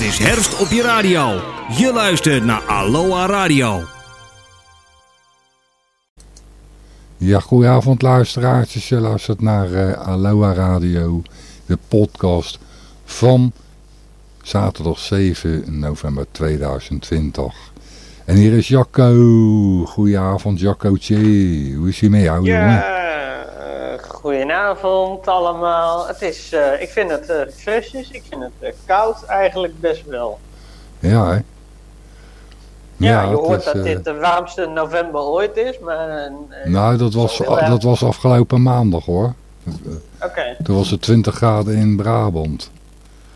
Het is herfst op je radio. Je luistert naar Aloha Radio. Ja, goedenavond luisteraartjes. Je luistert naar uh, Aloha Radio, de podcast van zaterdag 7 november 2020. En hier is Jacco. Goedenavond Jaccootje. Hoe is hij met jou ja, jongen? Goedenavond allemaal. Het is, uh, ik vind het uh, frisjes, ik vind het koud eigenlijk best wel. Ja hè? Ja, ja je hoort is, dat dit de warmste november ooit is, maar... nou, dat was, dat was afgelopen maandag hoor. Oké. Okay. Toen was het 20 graden in Brabant.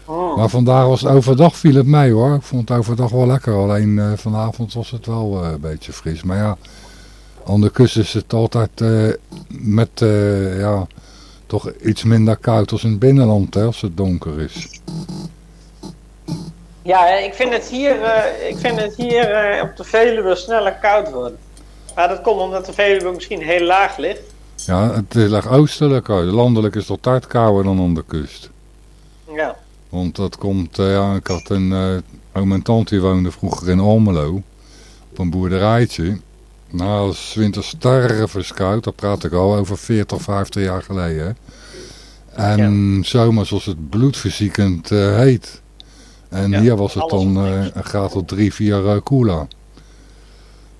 Oh. Maar vandaag was het overdag viel het mee hoor. Ik vond het overdag wel lekker. Alleen vanavond was het wel een beetje fris. Maar ja, aan de kust is het altijd uh, met ja, toch iets minder koud als in het binnenland hè, als het donker is. Ja, ik vind het hier, ik vind het hier op de Veluwe sneller koud worden. Maar dat komt omdat de Veluwe misschien heel laag ligt. Ja, het ligt oostelijk. Landelijk is het altijd kouder dan aan de kust. Ja. Want dat komt, uh, ja, ik had een, uh, tante woonde vroeger in Almelo, op een boerderijtje. Nou, als winter stervenskoud, daar praat ik al over 40, 50 jaar geleden. En ja. zomers was het bloedverziekend uh, heet. En ja, hier was het dan een graad tot 3, 4 koeler.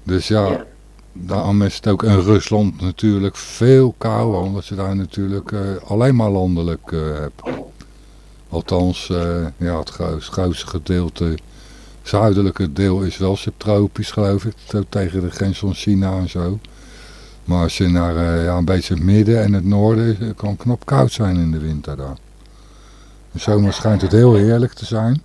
Dus ja, ja, daarom is het ook in Rusland natuurlijk veel kouder, omdat je daar natuurlijk alleen maar landelijk hebt. Althans, uh, ja, het grootste gedeelte, zuidelijke deel is wel subtropisch geloof ik. Tegen de grens van China en zo. Maar als je naar ja, een beetje het midden en het noorden, kan knap koud zijn in de winter daar. De zomer schijnt het heel heerlijk te zijn.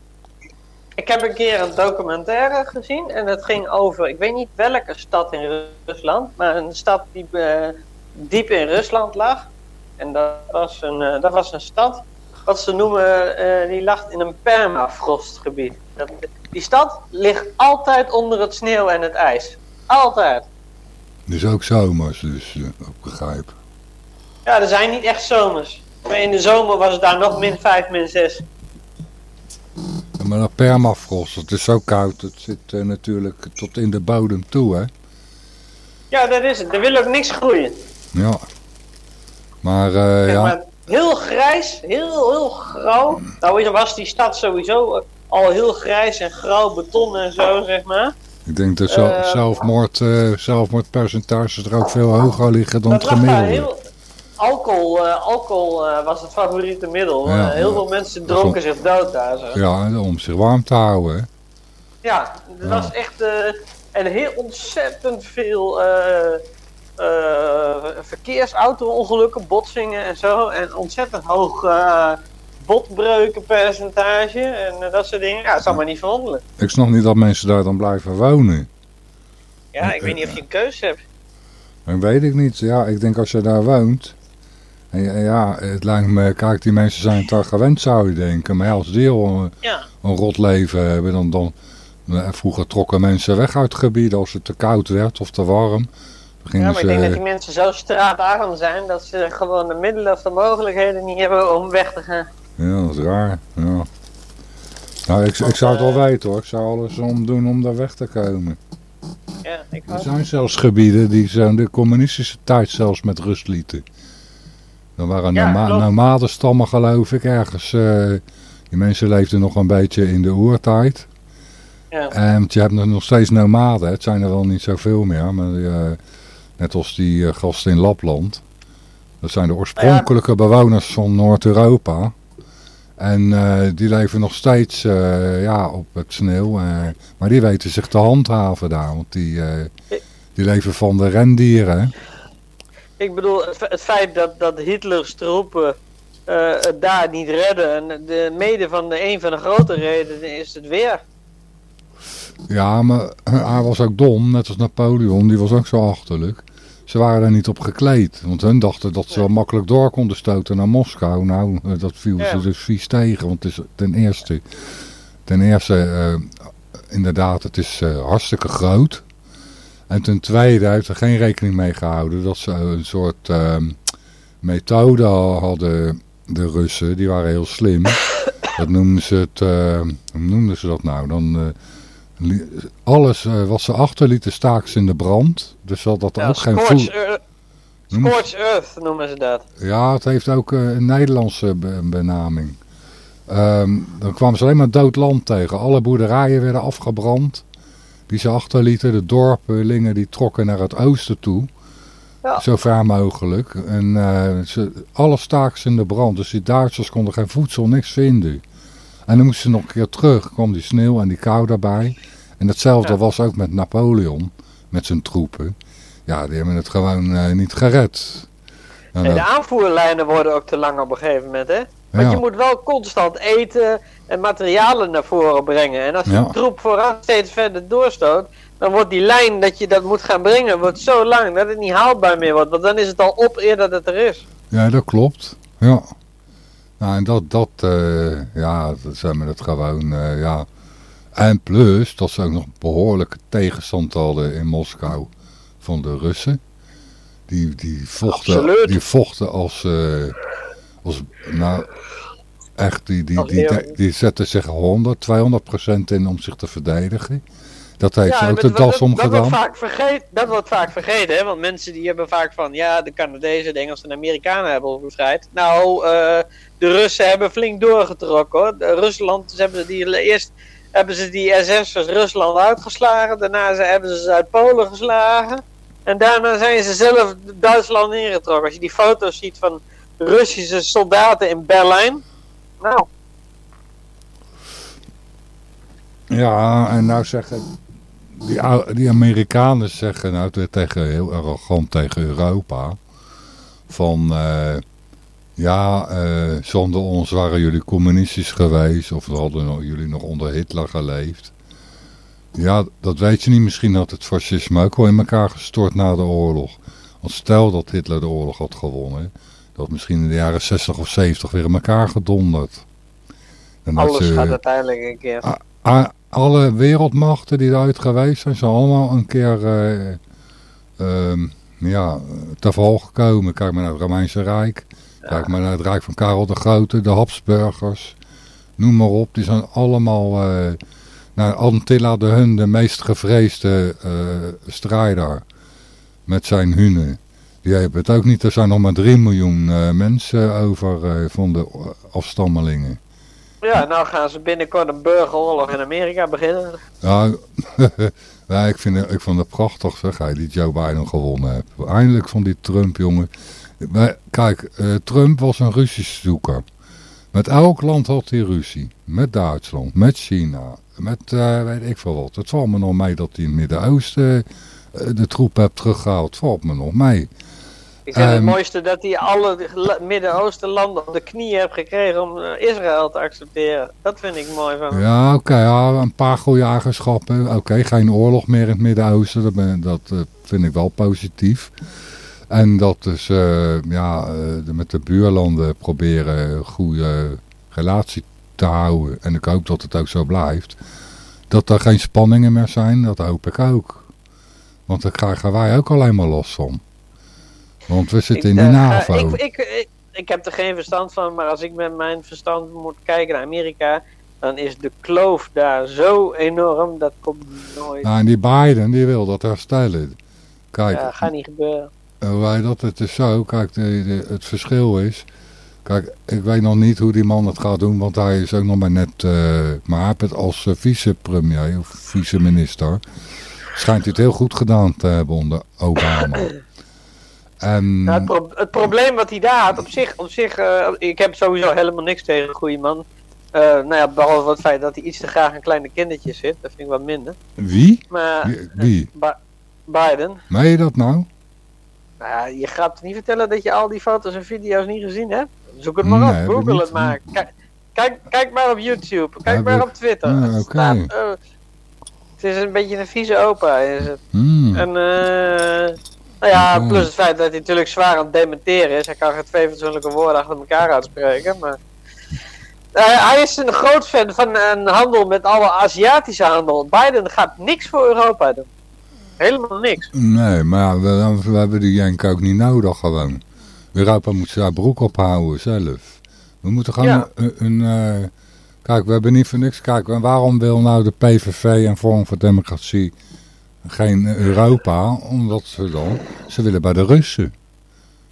Ik heb een keer een documentaire gezien en het ging over, ik weet niet welke stad in Rusland, maar een stad die uh, diep in Rusland lag. En dat was een, uh, dat was een stad wat ze noemen, die lag in een permafrostgebied. Dat, die stad ligt altijd onder het sneeuw en het ijs. Altijd. Dus ook zomers, dus uh, op begrijp. Ja, er zijn niet echt zomers. Maar in de zomer was het daar nog min 5, min 6. Ja, maar dat permafrost, het is zo koud, het zit uh, natuurlijk tot in de bodem toe, hè? Ja, dat is het. Er wil ook niks groeien. Ja. Maar, uh, ja... Maar heel grijs, heel, heel grauw. Nou was die stad sowieso al heel grijs en grauw beton en zo, zeg maar. Ik denk dat uh, zelfmoord, uh, zelfmoordpercentages er ook veel hoger liggen dan het gemiddelde. Heel, alcohol uh, alcohol was het favoriete middel. Ja, heel veel mensen dronken zich dood daar. Zo. Ja, om zich warm te houden. Hè? Ja, dat was echt... en heel ontzettend veel verkeersauto-ongelukken, botsingen en zo. En ontzettend hoog botbreukenpercentage en uh, dat soort dingen. Ja, dat is allemaal niet verwonderlijk. Ik snap niet dat mensen daar dan blijven wonen. Ja, ik weet niet of je een keuze hebt. Dat weet ik niet. Ja, ik denk als je daar woont... En ja, het lijkt me, kijk, die mensen zijn het gewend, zou je denken. Maar als die al een, ja. een rot leven hebben, dan, dan... Vroeger trokken mensen weg uit het gebied als het te koud werd of te warm ja, maar ik denk dat die mensen zo straatarm zijn dat ze gewoon de middelen of de mogelijkheden niet hebben om weg te gaan. Ja, dat is raar. Ja. Nou, ik, ik zou het wel weten hoor. Ik zou alles om doen om daar weg te komen. Ja, ik er zijn zelfs gebieden die zijn de communistische tijd zelfs met rust lieten. Er waren ja, noma nomadenstammen geloof ik ergens. Uh, die mensen leefden nog een beetje in de oertijd. Ja. En je hebt nog steeds nomaden. Het zijn er wel niet zoveel meer. Maar uh, Net als die uh, gasten in Lapland. Dat zijn de oorspronkelijke bewoners van Noord-Europa. En uh, die leven nog steeds uh, ja, op het sneeuw. maar die weten zich te handhaven daar. Want die, die leven van de rendieren. Ik bedoel, het, het feit dat, dat Hitlers troepen het daar niet redden. En de mede van de, een van de grote redenen is het weer. Ja, maar hij was ook dom, net als Napoleon. Die was ook zo achterlijk. Ze waren er niet op gekleed. Want hun dachten dat ze wel makkelijk door konden stoten naar Moskou. Nou, eh, dat viel ze dus vies tegen. Want het is ten eerste, ten eerste uh, inderdaad, het is uh, hartstikke groot. En ten tweede heeft er geen rekening mee gehouden dat ze een soort uh, methode hadden, de Russen. Die waren heel slim. Dat noemden ze het, hoe noemden ze dat nou? Dan, alles uh, wat ze achterlieten ze in de brand. Dus dat ja, ook geen voet... Scorch Earth noemen ze dat. Ja, het heeft ook een Nederlandse benaming. Um, dan kwamen ze alleen maar dood land tegen. Alle boerderijen werden afgebrand. Die ze achterlieten. De dorpelingen die trokken naar het oosten toe. Ja. Zo ver mogelijk. En uh, ze, alles ze in de brand. Dus die Duitsers konden geen voedsel, niks vinden. En dan moesten ze nog een keer terug. kwam die sneeuw en die kou daarbij. En hetzelfde Ja. was ook met Napoleon. Met zijn troepen. Ja, die hebben het gewoon uh, niet gered. En de aanvoerlijnen worden ook te lang op een gegeven moment, hè? Want Ja. je moet wel constant eten en materialen naar voren brengen. En als Ja. troep vooraan steeds verder doorstoot, dan wordt die lijn dat je dat moet gaan brengen wordt zo lang dat het niet haalbaar meer wordt. Want dan is het al op eer dat het er is. Ja, dat klopt. Ja. Nou, en dat, dat uh, ja, dat zijn we het gewoon, uh, ja. En plus, dat ze ook nog behoorlijke tegenstand hadden in Moskou van de Russen. Die, die, vochten, Absoluut. die vochten als, uh, als, nou, echt, die, die, die, die, die zetten zich 100, 200 procent in om zich te verdedigen. Dat heeft ze Ja, ook dat- de das dat, dat, wordt omgedaan. vaak vergeten, dat wordt vaak vergeten, hè? want mensen die hebben vaak van, ja, de Canadezen, de Engelsen en de Amerikanen hebben bevrijd. Nou, eh, de Russen hebben flink doorgetrokken hoor. De Rusland, ze hebben die, eerst hebben ze die SS'ers Rusland uitgeslagen, daarna hebben ze ze uit Polen geslagen. En daarna zijn ze zelf Duitsland ingetrokken. Als je die foto's ziet van Russische soldaten in Berlijn. Nou, Ja, en nou zeggen die, die Amerikanen zeggen nou te- tegen, heel arrogant tegen Europa van eh, ja, eh, zonder ons waren jullie communistisch geweest of hadden jullie nog onder Hitler geleefd. Ja, dat weet je niet. Misschien had het fascisme ook wel in elkaar gestort na de oorlog. Want stel dat Hitler de oorlog had gewonnen, dat misschien in de jaren 60 of 70 weer in elkaar gedonderd. En alles gaat uiteindelijk een keer. A- a- alle wereldmachten die eruit geweest zijn, zijn allemaal een keer ehm, ja, te val gekomen. Kijk maar naar het Romeinse Rijk. Kijk maar naar het Rijk van Karel de Grote, de Habsburgers. Noem maar op, die zijn allemaal... eh nou, Antilla de Hun, de meest gevreesde eh, strijder met zijn hunen. Die hebben het ook niet. Er zijn nog maar 3 miljoen eh, mensen over van de afstammelingen. Ja, nou gaan ze binnenkort een burgeroorlog in Amerika beginnen. Ja, ja ik, vind, het- ik vond het prachtig zeg, hij die Joe Biden gewonnen heeft. Eindelijk van die Trump, jongen. Kijk, eh, Trump was een Russisch zoeker. Met elk land had hij ruzie. Met Duitsland, met China, met eh, weet ik veel wat. Het valt me nog mee dat hij in het Midden-Oosten eh, de troep heeft teruggehaald. Het valt me nog mee. Ik vind het Ehm. mooiste dat hij alle Midden-Oosten landen op de knieën heeft gekregen om Israël te accepteren. Dat vind ik mooi van hem. Ja, oké, ja, een paar goede eigenschappen. Oké, geen oorlog meer in het Midden-Oosten, dat, ben- dat vind ik wel positief. En dat dus ja, eh, de- met de buurlanden proberen een goede relatie te houden. En ik hoop dat het ook zo blijft. Dat er geen spanningen meer zijn, dat hoop ik ook. Want daar krijgen wij ook alleen maar last van. Want we zitten in die eh, NAVO. ik, ik, ik, ik heb er geen verstand van, maar als ik met mijn verstand moet kijken naar Amerika, dan is de kloof daar zo enorm, dat komt nooit. Nou, en die Biden, die wil dat herstellen. Kijk, Ja, gaat niet gebeuren. Uh, wij dat het is zo, kijk, de, de- het verschil is, kijk, ik weet nog niet hoe die man het gaat doen, want hij is ook nog maar net, eh, maar hij het als uh, vicepremier of vice-minister, schijnt hij het heel goed gedaan te hebben onder Obama. En, Nou, het, pro- het probleem wat hij daar had, op zich, op zich eh, ik heb sowieso helemaal niks tegen een goede man. Eh, nou ja, behalve het feit dat hij iets te graag aan kleine kindertjes zit, dat vind ik wat minder. wie? Maar Wie? Biden, Meen je dat nou? Nou ja, je gaat niet vertellen dat je al die foto's en video's niet gezien hebt. Zoek het maar Nee, op, google niet. het maar. Kijk, kijk, kijk maar op YouTube, kijk Heb maar ik- op Twitter. Ah, Het eh, het is een beetje een vieze opa, is het. Hmm. En eh, nou ja, plus het feit dat hij natuurlijk zwaar aan het dementeren is. Hij kan geen twee fatsoenlijke woorden achter elkaar uitspreken, maar... Eh, hij is een groot fan van een handel met alle Aziatische handel. Biden gaat niks voor Europa doen. Helemaal niks. Nee, maar we, we hebben die Jenk ook niet nodig gewoon. Europa moet zijn broek ophouden zelf. We moeten gewoon Ja. een, een, eh, Kijk, we hebben niet voor niks. Kijk, waarom wil nou de PVV en Vorm voor Democratie geen Europa? Omdat ze dan, ze willen bij de Russen.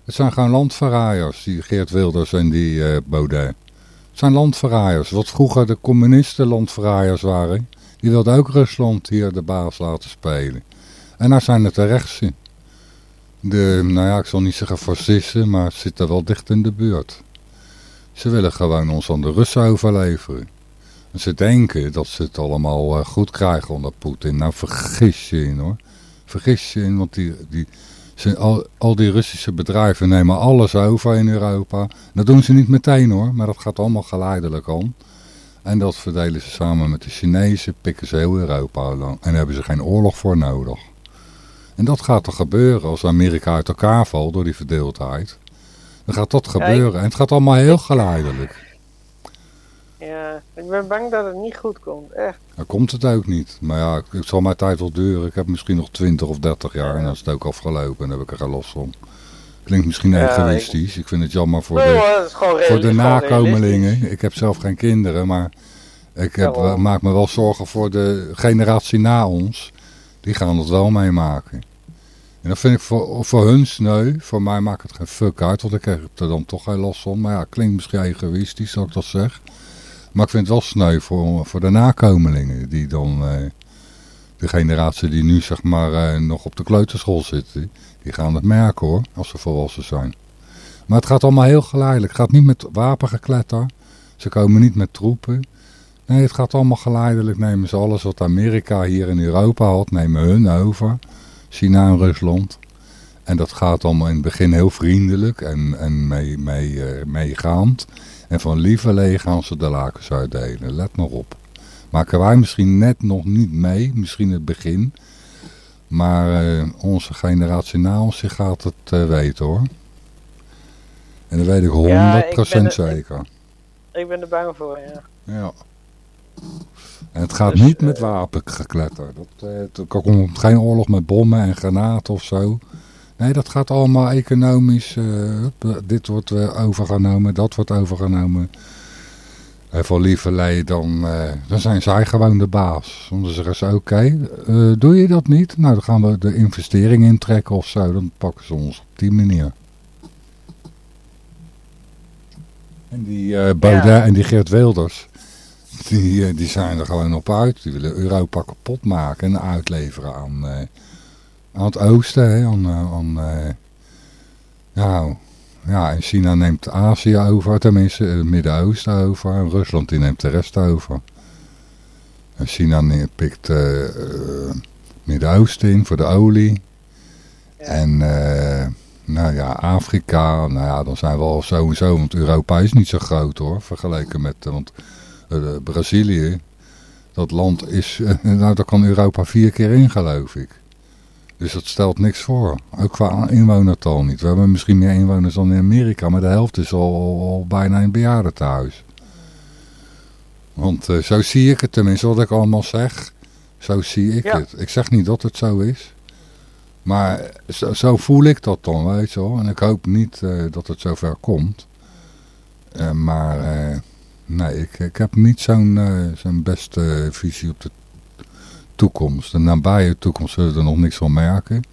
Het zijn gewoon landverraaiers, die Geert Wilders en die uh, Baudet. Het zijn landverraaiers. Wat vroeger de communisten landverraaiers waren, die wilden ook Rusland hier de baas laten spelen. En daar zijn het de rechtse. De, nou ja, ik zal niet zeggen fascisten, maar het zit er wel dicht in de buurt. Ze willen gewoon ons aan de Russen overleveren. En ze denken dat ze het allemaal uh, goed krijgen onder Poetin. Nou, vergis je in hoor. Vergis je in, want die, die, ze, al, al die Russische bedrijven nemen alles over in Europa. Dat doen ze niet meteen hoor, maar dat gaat allemaal geleidelijk aan. En dat verdelen ze samen met de Chinezen, pikken ze heel Europa lang. En hebben ze geen oorlog voor nodig. En dat gaat er gebeuren als Amerika uit elkaar valt door die verdeeldheid. Dan gaat dat gebeuren. En het gaat allemaal heel geleidelijk. Ja, ik ben bang dat het niet goed komt, echt. Dan komt het ook niet. Maar ja, het zal mijn tijd wel duren. Ik heb misschien nog 20 of 30 jaar en dan is het ook afgelopen en dan heb ik er geen los van. Klinkt misschien ja, egoïstisch. Ik... ik... vind het jammer voor de, voor de nakomelingen. Ik heb zelf geen kinderen, maar ik heb, ja, maak me wel zorgen voor de generatie na ons. Die gaan het wel meemaken. En dat vind ik voor, voor hun sneu. Voor mij maakt het geen fuck uit, want ik heb er dan toch geen last van. Maar ja, klinkt misschien egoïstisch dat ik dat zeg. Maar ik vind het wel sneu voor, voor de nakomelingen. Die dan, eh, de generatie die nu zeg maar eh, nog op de kleuterschool zit. Die gaan het merken hoor, als ze volwassen zijn. Maar het gaat allemaal heel geleidelijk. Het gaat niet met wapengekletter. Ze komen niet met troepen. Nee, het gaat allemaal geleidelijk. Nemen ze alles wat Amerika hier in Europa had, nemen hun over. China en Rusland. En dat gaat allemaal in het begin heel vriendelijk en, en mee, mee, uh, meegaand. En van lieverlee gaan ze de lakens uitdelen. Let nog op. Maken wij misschien net nog niet mee, misschien het begin. Maar uh, onze generatie na ons gaat het uh, weten hoor. En dat weet ik 100% ja, ik zeker. Ik, ik, ben er bang voor, ja. Ja. En het gaat dus, niet met wapengekletter. Dat, uh, er komt geen oorlog met bommen en granaten of zo. Nee, dat gaat allemaal economisch. Uh, dit wordt overgenomen, dat wordt overgenomen. En voor lieverlee, dan, uh, dan zijn zij gewoon de baas. Dan zeggen ze, oké, doe je dat niet? Nou, dan gaan we de investering intrekken of zo. Dan pakken ze ons op die manier. En die Baudet ja. en die Geert Wilders, die, die zijn er gewoon op uit. Die willen Europa kapot maken en uitleveren aan aan het oosten, hè, aan, eh, aan uh, ja, ja, en China neemt Azië over, tenminste het Midden-Oosten over, en Rusland die neemt de rest over. En China pikt uh, Midden-Oosten in voor de olie. Ja. En nou ja, Afrika, nou ja, dan zijn we al zo en zo, want Europa is niet zo groot hoor, vergeleken met, want Brazilië, dat land is, nou daar kan Europa vier keer in geloof ik. Dus dat stelt niks voor. Ook qua inwonertal niet. We hebben misschien meer inwoners dan in Amerika, maar de helft is al, al bijna in bejaardentehuis. Want uh, zo zie ik het tenminste, wat ik allemaal zeg. Zo zie ik het. Ik zeg niet dat het zo is. Maar zo, zo voel ik dat dan, weet je wel. En ik hoop niet uh, dat het zover komt. Uh, maar nee, ik, ik heb niet zo'n zo'n beste visie op de toekomst. De nabije toekomst zullen we er nog niks van merken.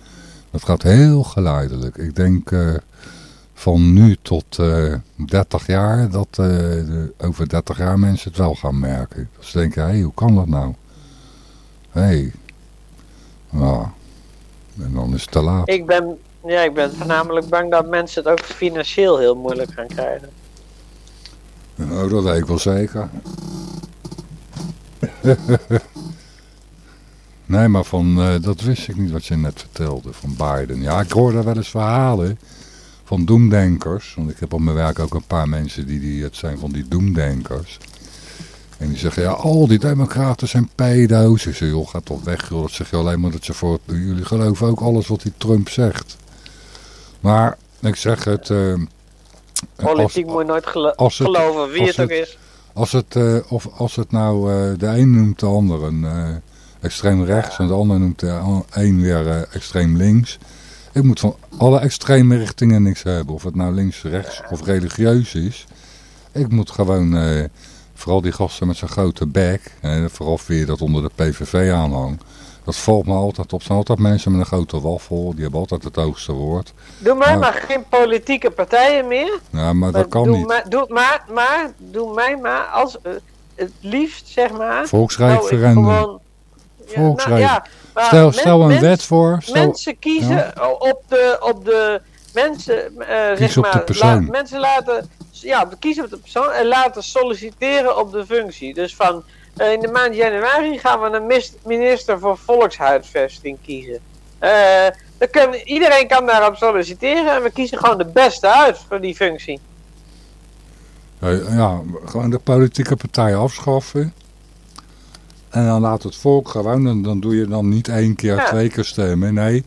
Dat gaat heel geleidelijk. Ik denk uh, van nu tot uh, eh, 30 jaar, dat de, over 30 jaar mensen het wel gaan merken. Dat ze denken, hé, hey, hoe kan dat nou? Hé, hey. ja. en dan is het te laat. Ik ben, ja, ik ben voornamelijk bang dat mensen het ook financieel heel moeilijk gaan krijgen. Nou, dat weet ik wel zeker. Nee, maar van, uh, dat wist ik niet wat je net vertelde van Biden. Ja, ik hoor daar wel eens verhalen van doemdenkers. Want ik heb op mijn werk ook een paar mensen die, die het zijn van die doemdenkers. En die zeggen, ja, al die democraten zijn pedo's. Ik zeg, joh, ga toch weg, joh. Dat zeg je alleen maar dat ze voor... Jullie geloven ook alles wat die Trump zegt. Maar, ik zeg het... Uh, Politiek moet je nooit gelo het, geloven, wie het, ook is. Als het, uh, of als het nou uh, de een noemt de ander een extreem rechts en de ander noemt de een weer extreem links. Ik moet van alle extreme richtingen niks hebben. Of het nou links, rechts of religieus is. Ik moet gewoon Vooral die gasten met zo'n grote bek. Vooral via dat onder de PVV aanhang. Dat valt me altijd op. Er zijn altijd mensen met een grote waffel. Die hebben altijd het hoogste woord. Doe mij Maar- maar geen politieke partijen meer. Ja, maar dat kan doe niet. Maar, doe, maar, maar doe mij maar als eh, het liefst, zeg maar. Volksreferendum. nou, Ja, nou, ja, Stel, men- stel een mens- wet voor. Stel, Mensen kiezen op de, op de mensen, Kies zeg op de maar, persoon. mensen laten, ja, kiezen op de persoon en laten solliciteren op de functie. Dus van, in de maand januari gaan we een minister voor volkshuisvesting kiezen. Eh, kan, iedereen kan daarop solliciteren en we kiezen gewoon de beste uit voor die functie. Eh, ja, gewoon de politieke partijen afschaffen. En dan laat het volk gewoon, en dan doe je dan niet één keer, Ja. twee keer stemmen. Nee,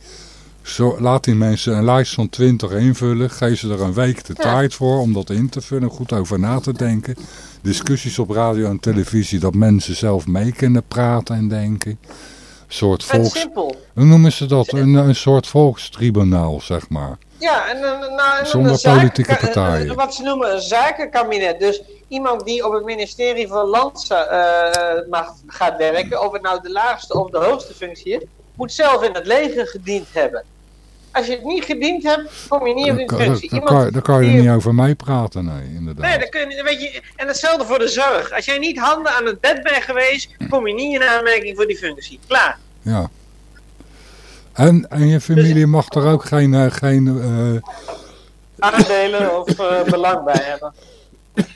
zo, laat die mensen een lijst van twintig invullen. Geef ze er een week de tijd voor om dat in te vullen, goed over na te denken. Discussies op radio en televisie, dat mensen zelf mee kunnen praten en denken. Een soort volks... simpel. Hoe noemen ze dat? Een, een soort volkstribunaal, zeg maar. Ja, en dan, nou, en Zonder een zaken- politieke eh, partijen. Wat ze noemen een zakenkabinet. Dus iemand die op het ministerie van Landmacht gaat werken, of het nou de laagste of de hoogste functie is, moet zelf in het leger gediend hebben. Als je het niet gediend hebt, kom je niet op Daar die kan, Iemand kan, je niet over meepraten, nee, inderdaad. Nee, dan kun je, weet je, en hetzelfde voor de zorg. Als jij niet handen aan het bed bent geweest, kom je niet in aanmerking voor die functie. Klaar. Ja. En, en je familie mag er ook geen, eh, geen eh, Aandelen of eh, belang bij hebben.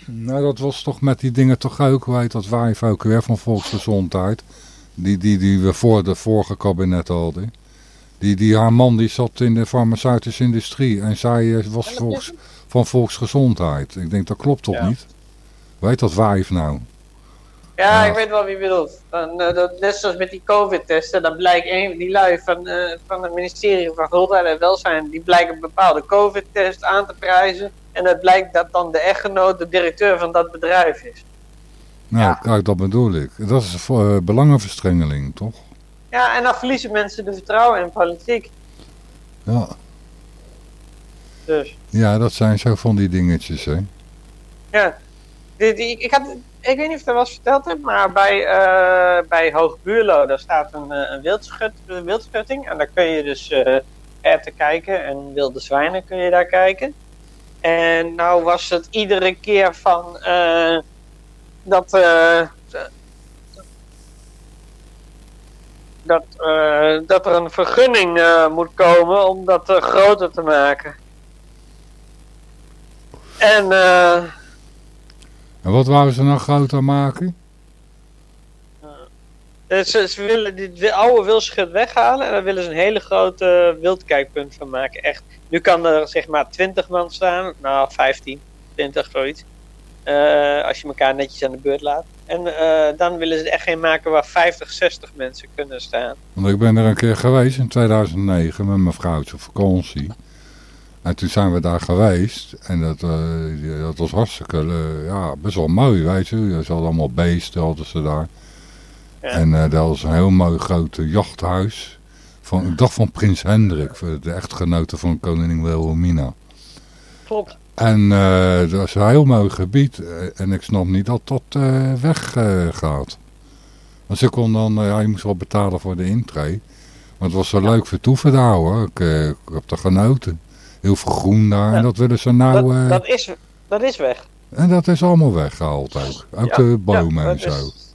nou dat was toch met die dingen toch ook, hoe heet dat wijf ook weer van volksgezondheid, die, die, die we voor de vorige kabinet hadden. Die, die, haar man die zat in de farmaceutische industrie en zij eh, was volks, van volksgezondheid. Ik denk dat klopt toch Ja. niet? Weet dat wijf nou? Ja, Ja. ik weet wel wie je bedoelt. Dan, eh, dat, net zoals met die COVID-testen, dan blijkt een, die lui van, eh, van het ministerie van Gezondheid en Welzijn, die blijken een bepaalde COVID-test aan te prijzen. En het blijkt dat dan de echtgenoot de directeur van dat bedrijf is. Nou, Ja. kijk, dat bedoel ik. Dat is uh, belangenverstrengeling, toch? Ja, en dan verliezen mensen de vertrouwen in politiek. Ja. Dus, ja, dat zijn zo van die dingetjes, hè. ja. Die, die, ik, had, ik weet niet of ik dat eens verteld heb, maar bij, eh bij Hoogbuurlo, daar staat een, eh, een wildschut, een wildschutting. En daar kun je dus eh erten kijken en wilde zwijnen kun je daar kijken. En nou was het iedere keer van eh, dat, eh, dat, eh, dat er een vergunning eh, moet komen om dat eh, groter te maken. En En wat wouden ze nou groter maken? ze, ze willen dit wi- oude wildschut weghalen en daar willen ze een hele grote wildkijkpunt van maken. Echt, nu kan er zeg maar 20 man staan, nou 15, 20 zoiets. Als je elkaar netjes aan de beurt laat. En eh, dan willen ze er echt geen maken waar 50, 60 mensen kunnen staan. Want ik ben er een keer geweest in 2009 met mijn vrouwtje op vakantie. En toen zijn we daar geweest. En dat, eh, dat was hartstikke, eh, ja, best wel mooi, weet je. Ze hadden allemaal beesten, hadden ze daar. Ja. En dat was een heel mooi groot eh, jachthuis. Van, ik dacht van Prins Hendrik, de echtgenote van koningin Wilhelmina. Klopt. En eh, dat was een heel mooi gebied. eh, En ik snap niet dat dat eh, weggaat. Want ze kon dan, ja, je moest wel betalen voor de intree. Maar het was zo leuk vertoeven daar hoor. Ik, ik heb er genoten. Heel veel groen daar. Ja. En dat willen ze nou... dat, dat, is, dat is weg. En dat is allemaal weggehaald ook. Ook Ja, de bomen ja, en zo. is-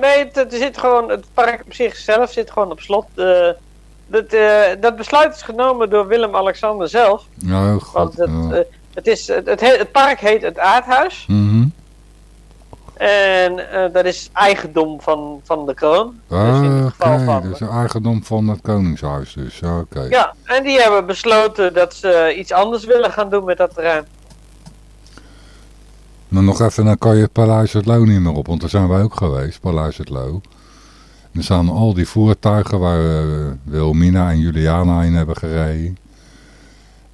nee, het, zit gewoon, het park op zichzelf zit gewoon op slot. Dat, eh, dat besluit is genomen door Willem-Alexander zelf. God. Want het, eh, het, is, het, het, he- het park heet het Aardhuis. Mhm. En eh, dat is eigendom van, van de kroon. dus in Ah, het geval Oké, van... dat is eigendom van het Koningshuis dus. Ja, en die hebben besloten dat ze iets anders willen gaan doen met dat terrein. Maar nog even, dan kan je het Paleis het Loo niet meer op, want daar zijn wij ook geweest, Paleis het Loo. Er staan al die voertuigen waar eh, Wilhelmina en Juliana in hebben gereden.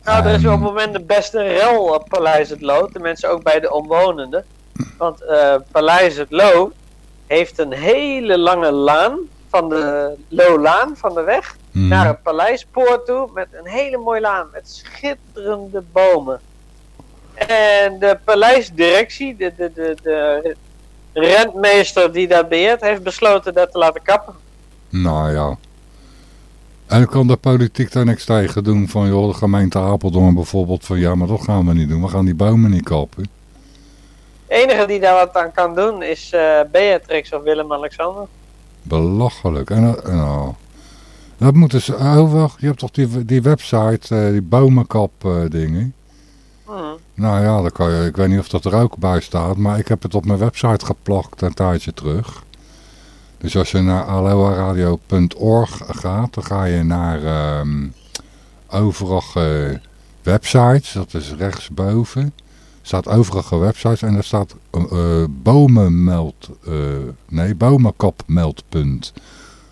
Nou, er is op het moment de beste rel op Paleis het Loo. Tenminste ook bij de omwonenden. Want eh, Paleis het Loo heeft een hele lange laan. Van de Loolaan, van de weg. Mhm. Naar het paleispoort toe. Met een hele mooie laan. Met schitterende bomen. En de paleisdirectie, de, de, de, de rentmeester die dat beheert, heeft besloten dat te laten kappen. Nou ja. En kan de politiek daar niks tegen doen van, joh, de gemeente Apeldoorn bijvoorbeeld, van ja, maar dat gaan we niet doen, we gaan die bomen niet kappen. De enige die daar wat aan kan doen is uh, Beatrix of Willem-Alexander. Belachelijk. En, uh, nou, dat moeten ze, oh wacht, je hebt toch die, die website, uh, die bomenkap dingen. Hmm. Nou ja, dan kan je, ik weet niet of dat er ook bij staat, maar ik heb het op mijn website geplakt een tijdje terug. Dus als je naar aloaradio.org gaat, dan ga je naar um, overige websites, dat is rechtsboven. Staat overige websites en daar staat uh, bomenmeld, uh, nee, bomenkapmeldpunt.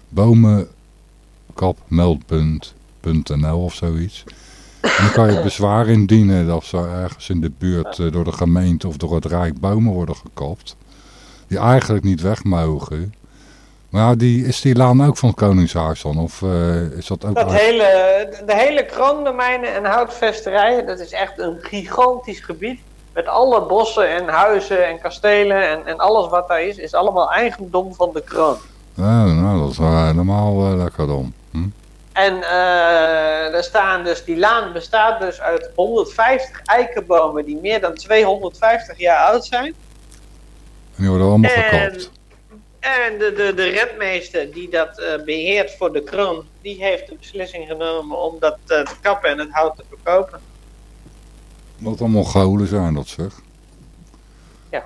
Bomenkapmeldpunt.nl of zoiets. Dan kan je bezwaar indienen dat ze ergens in de buurt uh, door de gemeente of door het Rijk bomen worden gekapt. Die eigenlijk niet weg mogen. Maar die, is die laan ook van Koningshuis dan? Of uh, is dat ook... Dat hele, de hele kroondomeinen en houtvesterijen, dat is echt een gigantisch gebied. Met alle bossen en huizen en kastelen en, en alles wat daar is, is allemaal eigendom van de kroon. Ja, nou, dat is wel helemaal uh, lekker dom. En uh, er staan dus, die laan bestaat dus uit 150 eikenbomen die meer dan 250 jaar oud zijn. En die worden allemaal en. En de, de, de rentmeester die dat uh, beheert voor de kroon, die heeft de beslissing genomen om dat uh, te kappen en het hout te verkopen. Wat allemaal gouden zijn dat zeg. Ja.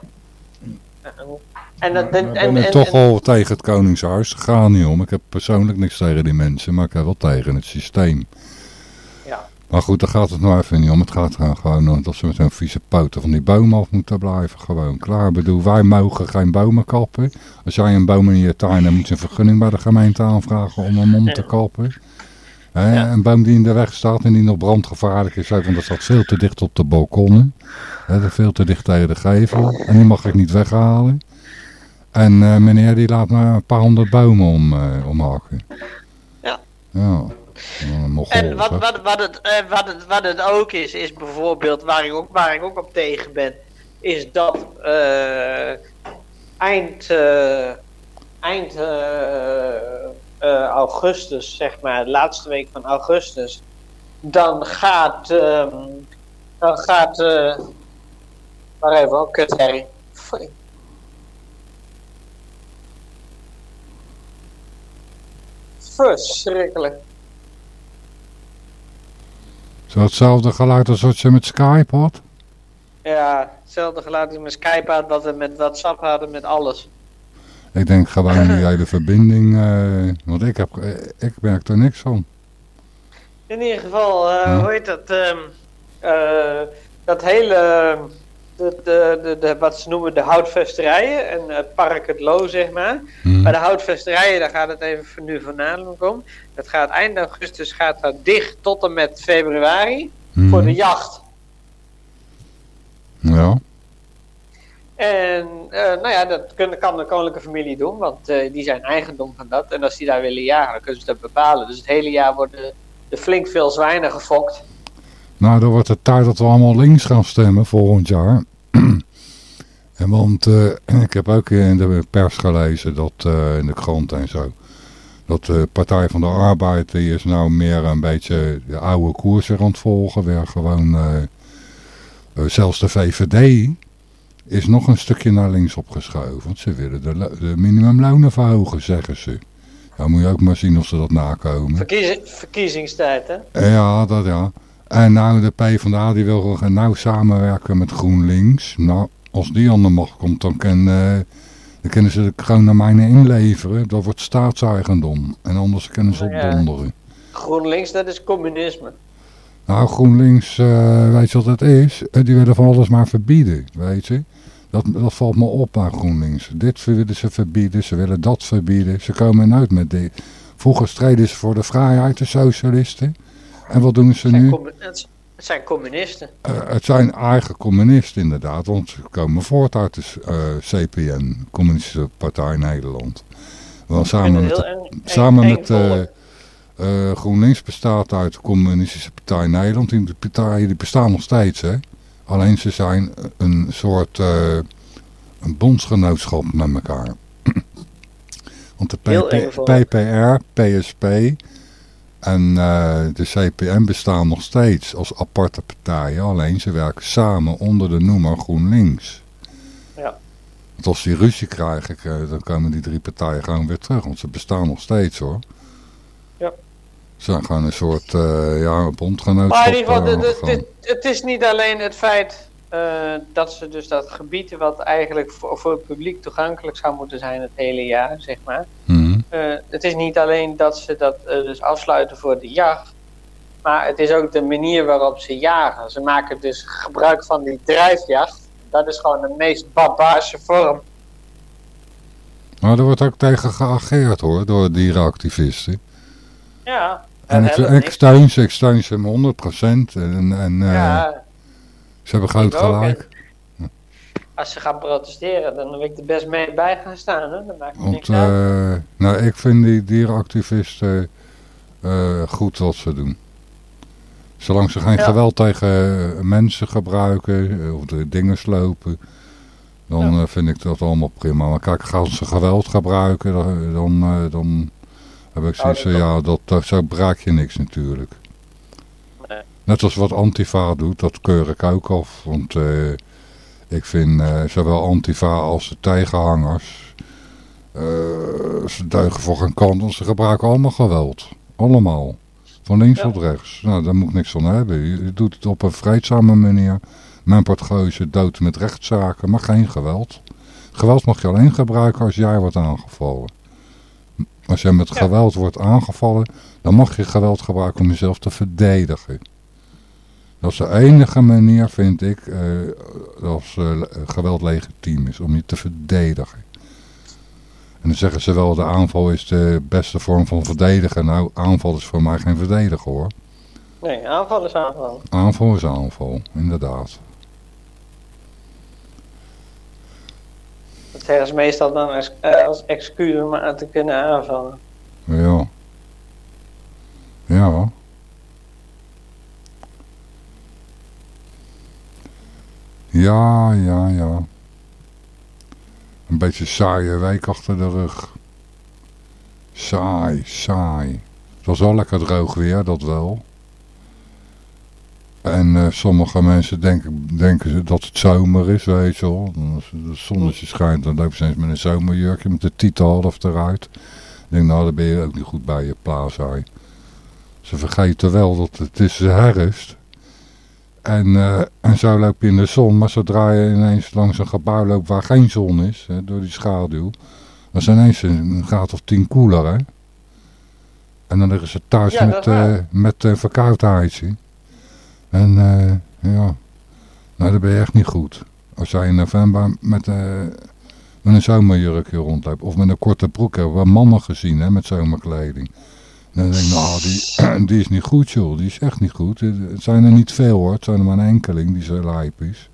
En, dat, en, toch al tegen het Koningshuis. Ga niet om. Ik heb persoonlijk niks tegen die mensen, maar ik heb wel tegen het systeem. Ja. Maar goed, daar gaat het nou even niet om. Het gaat gewoon om dat ze met hun vieze poten van die bomen af moeten blijven. Gewoon klaar. Ik bedoel, wij mogen geen bomen kappen. Als jij een boom in je tuin hebt, moet je een vergunning bij de gemeente aanvragen om hem om te kappen. He, ja. Een boom die in de weg staat en die nog brandgevaarlijk is, want dat staat veel te dicht op de balkonnen. He, veel te dicht tegen de gevel. En die mag ik niet weghalen. En uh, meneer die laat maar een paar honderd bomen om, uh, omhakken. Ja. Ja. en wat, wat, wat, het, uh, wat, het, wat het ook is, is bijvoorbeeld, waar ik ook, waar ik ook op tegen ben, is dat eind, eind augustus, zeg maar, de laatste week van augustus, dan gaat, um, dan gaat, waar even, oh, kut Harry. Verschrikkelijk. Zo hetzelfde geluid als wat je met Skype had? Ja, hetzelfde geluid als met Skype had, wat we met WhatsApp hadden, met alles. Ik denk gewoon die hele verbinding, uh, want ik, heb, ik merk er niks van. In ieder geval, uh, ja. hoe heet dat, um, uh, dat hele de, de, wat ze noemen de houtvesterijen en het park het Loo, zeg maar. Hmm. Bij de houtvesterijen, daar gaat het even nu voornamelijk om. Dat gaat eind augustus gaat dat dicht tot en met februari Hmm. voor de jacht. Ja. En uh, nou ja, dat kun, kan de koninklijke familie doen, want uh, die zijn eigendom van dat. En als die daar willen jagen, dan kunnen ze dat bepalen. Dus het hele jaar worden er flink veel zwijnen gefokt. Nou, dan wordt het tijd dat we allemaal links gaan stemmen volgend jaar. en want uh, ik heb ook in de pers gelezen, dat uh, in de krant en zo, dat de Partij van de Arbeid die is nou meer een beetje de oude koers aan het volgen. Weer gewoon, uh, zelfs de VVD is nog een stukje naar links opgeschoven. Want ze willen de, de minimumlonen verhogen, zeggen ze. Dan moet je ook maar zien of ze dat nakomen. Verkiezing, verkiezingstijd, hè? Ja, dat ja. En nou, de PvdA die wil nauw samenwerken met GroenLinks. Nou, als die aan de macht komt, dan, kan, uh, dan kunnen ze de kroonmijnen inleveren. Dat wordt staatseigendom. En anders kunnen ze Nou opdonderen. GroenLinks, dat is communisme. Nou, GroenLinks, uh, weet je wat het is? Uh, die willen van alles maar verbieden, weet je. Dat, dat valt me op aan GroenLinks. Dit willen ze verbieden, ze willen dat verbieden. Ze komen nooit met dit. Vroeger streden ze voor de vrijheid, de socialisten. En wat doen ze nu? het het zijn communisten. Uh, het zijn eigen communisten inderdaad, want ze komen voort uit de uh, CPN, Communistische Partij Nederland. Wel samen met, eng- samen eng met uh, uh, GroenLinks bestaat uit de Communistische Partij Nederland. Die partijen die bestaan nog steeds, hè. Alleen ze zijn een soort een bondsgenootschap met elkaar. Want de PP, PPR, PSP en uh, de CPM bestaan nog steeds als aparte partijen. Alleen ze werken samen onder de noemer GroenLinks. Ja. Want als die ruzie krijgen, dan komen die drie partijen gewoon weer terug. Want ze bestaan nog steeds hoor. Ja. Ze zijn gewoon een soort uh, ja, bondgenootschap. Maar in ieder geval, het, het is niet alleen het feit uh, dat ze dus dat gebied wat eigenlijk voor, voor, het publiek toegankelijk zou moeten zijn het hele jaar, zeg maar. Mm. Uh, het is niet alleen dat ze dat uh, dus afsluiten voor de jacht, maar het is ook de manier waarop ze jagen. Ze maken dus gebruik van die drijfjacht. Dat is gewoon de meest barbaarse vorm. Maar er wordt ook tegen geageerd hoor, door dierenactivisten. Ja. En ik, ik steun ze, ik steun ze 100%. En, en, ja. Ze hebben groot gelijk. Als ze gaan protesteren, dan wil ik er best mee bij gaan staan. Hè? Dan maakt Want, uh, nou, ik vind die dierenactivisten uh, goed wat ze doen. Zolang ze geen ja. geweld tegen mensen gebruiken of de dingen slopen, dan ja. vind ik dat allemaal prima. Maar kijk, gaan ze geweld gebruiken, dan, dan heb ik zoiets van, ja, dat, dat, zo braak je niks natuurlijk. Net als wat Antifa doet, dat keur ik ook af. Want uh, ik vind uh, zowel Antifa als de tegenhangers... Uh, ze duigen voor geen kant, want ze gebruiken allemaal geweld. Allemaal. Van links ja. tot rechts. Nou, daar moet ik niks van hebben. Je doet het op een vreedzame manier. Mijn partgeuze dood met rechtszaken, maar geen geweld. Geweld mag je alleen gebruiken als jij wordt aangevallen. Als jij met ja. geweld wordt aangevallen, dan mag je geweld gebruiken om jezelf te verdedigen. Dat is de enige manier, vind ik, uh, als uh, geweld legitiem is, om je te verdedigen. En dan zeggen ze wel, de aanval is de beste vorm van verdedigen. Nou, aanval is voor mij geen verdedigen hoor. Nee, aanval is aanval. Aanval is aanval, inderdaad. Dat zeggen ze meestal dan als, uh, als excuus om aan te kunnen aanvallen. Ja. Ja. Ja, ja, ja. Een beetje saaie week achter de rug. Saai, saai. Het was wel lekker droog weer, dat wel. En uh, sommige mensen denken, denken dat het zomer is, weet je wel. Als het zonnetje schijnt, dan lopen ze eens met een zomerjurkje met de titel half eruit. Ik denk, nou, dan ben je ook niet goed bij je plaatsaai. Ze vergeten wel dat het is herfst. En, uh, en zo loop je in de zon, maar zodra je ineens langs een gebouw loopt waar geen zon is, hè, door die schaduw, dan is ineens een graad of tien koeler, hè. En dan liggen ze thuis Ja, met, dat uh, met uh, verkoudheidje. En uh, ja, nou dan ben je echt niet goed. Als jij in november met, met een zomerjurkje rondloopt, of met een korte broek, hebben we mannen gezien hè, met zomerkleding. Dan denk ik, nou, die, die is niet goed, joh. Die is echt niet goed. Het zijn er niet veel, hoor. Het zijn er maar een enkeling die zo lijp is.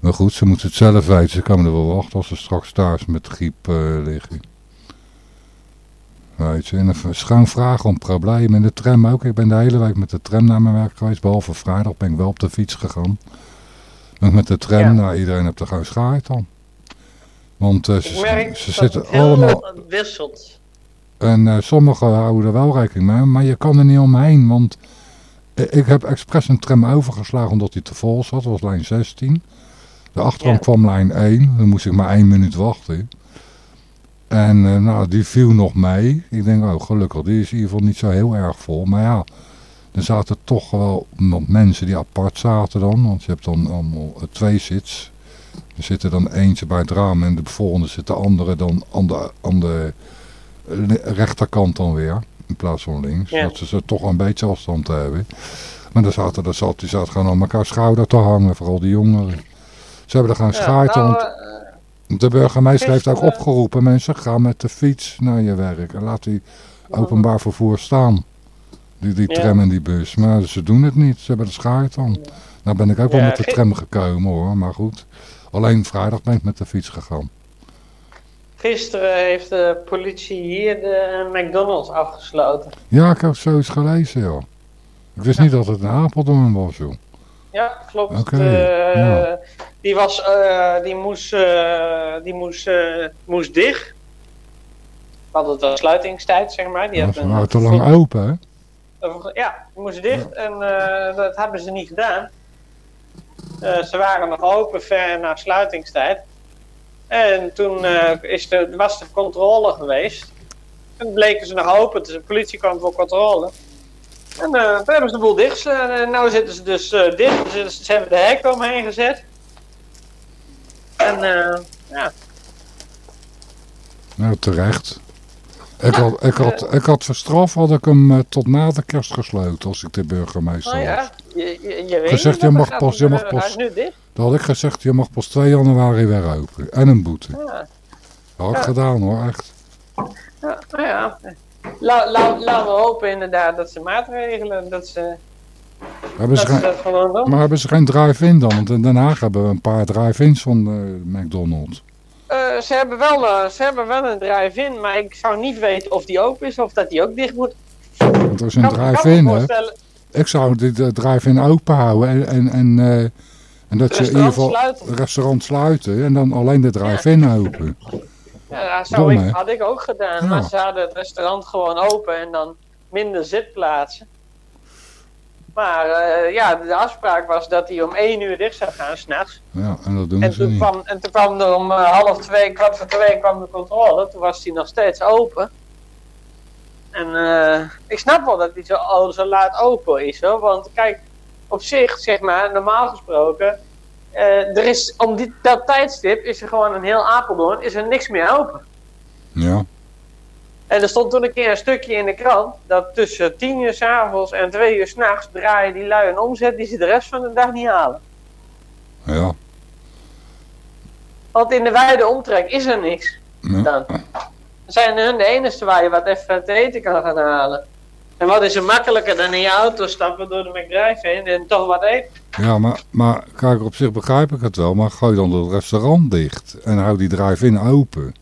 Maar goed, ze moeten het zelf weten. Ze kunnen er wel wachten als ze straks thuis met griep uh, liggen. Weet je, en schoon vragen om problemen. In de tram ook. Ik ben de hele week met de tram naar mijn werk geweest. Behalve vrijdag ben ik wel op de fiets gegaan. Maar met de tram, Ja. nou, iedereen heeft er gewoon schaart aan. Want uh, Ik ze, ze zitten allemaal... wisselt. En uh, sommigen houden er wel rekening mee, maar je kan er niet omheen. Want eh, ik heb expres een tram overgeslagen omdat hij te vol zat. Dat was lijn 16. De achterom Ja. kwam lijn 1. Dan moest ik maar één minuut wachten. En uh, nou, die viel nog mee. Ik denk, oh gelukkig, die is in ieder geval niet zo heel erg vol. Maar ja, er zaten toch wel mensen die apart zaten dan. Want je hebt dan allemaal uh, twee zits. Er zit er dan eentje bij het raam en de volgende zit de andere dan aan de, aan de rechterkant dan weer. In plaats van links. Ja. Dat ze ze toch een beetje afstand hebben. Maar daar zaten, daar zat, die zat gewoon aan elkaar schouder te hangen. Vooral die jongeren. Ze hebben er gaan schaarten. nou, want eh, de burgemeester heeft ook opgeroepen. Mensen gaan met de fiets naar je werk. En laat die openbaar vervoer staan. Die, die tram en die bus. Maar ze doen het niet. Ze hebben de schaart aan. Nou ben ik ook wel met de tram gekomen hoor. Maar goed. Alleen vrijdag ben ik met de fiets gegaan. Gisteren heeft de politie hier de McDonald's afgesloten. Ja, ik heb zoiets gelezen, joh. Ik wist niet dat het een Apeldoorn was, joh. Ja, klopt. Ja. Die, was, eh, die, moest, eh, die moest, eh, moest dicht. Want het was sluitingstijd, zeg maar. Die Ja, een- waren te lang open, hè? Ja, die moest dicht en dat hebben ze niet gedaan. Ze waren nog open ver na sluitingstijd. En toen eh, is was de controle geweest. En bleken ze nog open, dus de politie kwam voor controle. En eh, toen hebben ze de boel dicht. En nu zitten ze dus eh, dicht. Ze, hebben de hek omheen gezet. En eh, ja, Nou, terecht. Ik had, ik had, ik had voor straf had ik hem eh, tot na de kerst gesloten als ik de burgemeester was. ja, je, je, je weet Gezegd, je mag pas- je mag pas-. Dan had ik gezegd, je mag pas 2 januari weer open. En een boete. Ja. Dat had ik Ja. gedaan hoor, echt. Ja, nou ja. La, la, laten we hopen inderdaad dat ze maatregelen, dat ze Hebben ze dat, geen, dat maar hebben ze geen drive-in dan? Want in Den Haag hebben we een paar drive-ins van eh, McDonald's. Eh, ze, hebben wel, eh, ze hebben wel een drive-in, maar ik zou niet weten of die open is of dat die ook dicht moet. Want er is een drive-in, hè. Ik zou dit eh, drive-in open houden en, en, en, en dat ze in ieder geval sluiten. het restaurant sluiten en dan alleen de drive-in open. Ja, dat zou Dom, ik, hè? had ik ook gedaan, Ja. maar ze hadden het restaurant gewoon open en dan minder zitplaatsen. Maar eh, ja, de afspraak was dat hij om 1 uur dicht zou gaan s'nachts. Ja, en dat doen En ze toen, niet. kwam, en toen kwam er om eh, half twee, kwart voor twee kwam de controle. Toen was hij nog steeds open. En eh, ik snap wel dat hij zo, zo laat open is hoor. Want kijk, op zich, zeg maar, normaal gesproken. er is, om dit, dat tijdstip is er gewoon een heel Apeldoorn, is er niks meer open. Ja, En er stond toen een keer een stukje in de krant dat tussen 10 uur s'avonds en 2 uur s'nachts draaien die lui een omzet die ze de rest van de dag niet halen. ja. Want in de wijde omtrek is er niks. ja. Dan zijn hun de enige waar je wat even te eten kan gaan halen. En wat is er makkelijker dan in je auto stappen door de McDrive heen en toch wat eten? Ja, maar, maar kijk, op zich begrijp ik het wel, maar gooi dan het restaurant dicht en hou die drive-in open.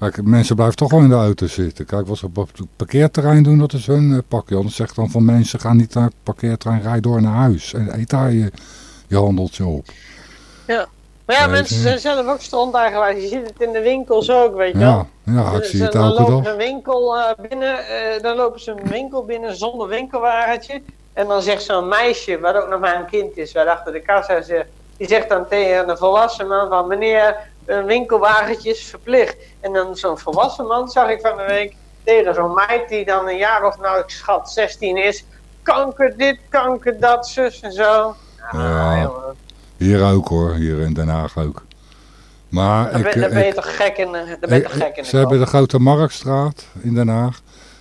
Ja. Kijk, mensen blijven toch wel in de auto zitten. Kijk, wat ze op het parkeerterrein doen, dat is hun eh, pakje. Anders zegt dan van mensen, ga niet naar het parkeerterrein, rij door naar huis. En eet daar je, je handeltje op. Maar ja, mensen zijn zelf ook stondeigenwijs. Je ziet het in de winkels ook, weet je wel. Ja, ja, ik zie ze- het dan elke lopen dag. ze een winkel eh, binnen, eh, dan lopen ze een winkel binnen zonder winkelwagentje. En dan zegt zo'n meisje, wat ook nog maar een kind is, wat achter de kassa zegt, die zegt dan tegen een volwassen man van meneer, een winkelwagentje is verplicht. En dan zo'n volwassen man zag ik van de week tegen zo'n meid die dan een jaar of nou ik schat 16 is. Kanker dit, kanker dat, zus en zo. Ja. jongen, Hier ook hoor, hier in Den Haag ook. Maar Dan ik, ben, je toch gek in, dan ben je toch gek in ze hebben de Grote Marktstraat in Den Haag.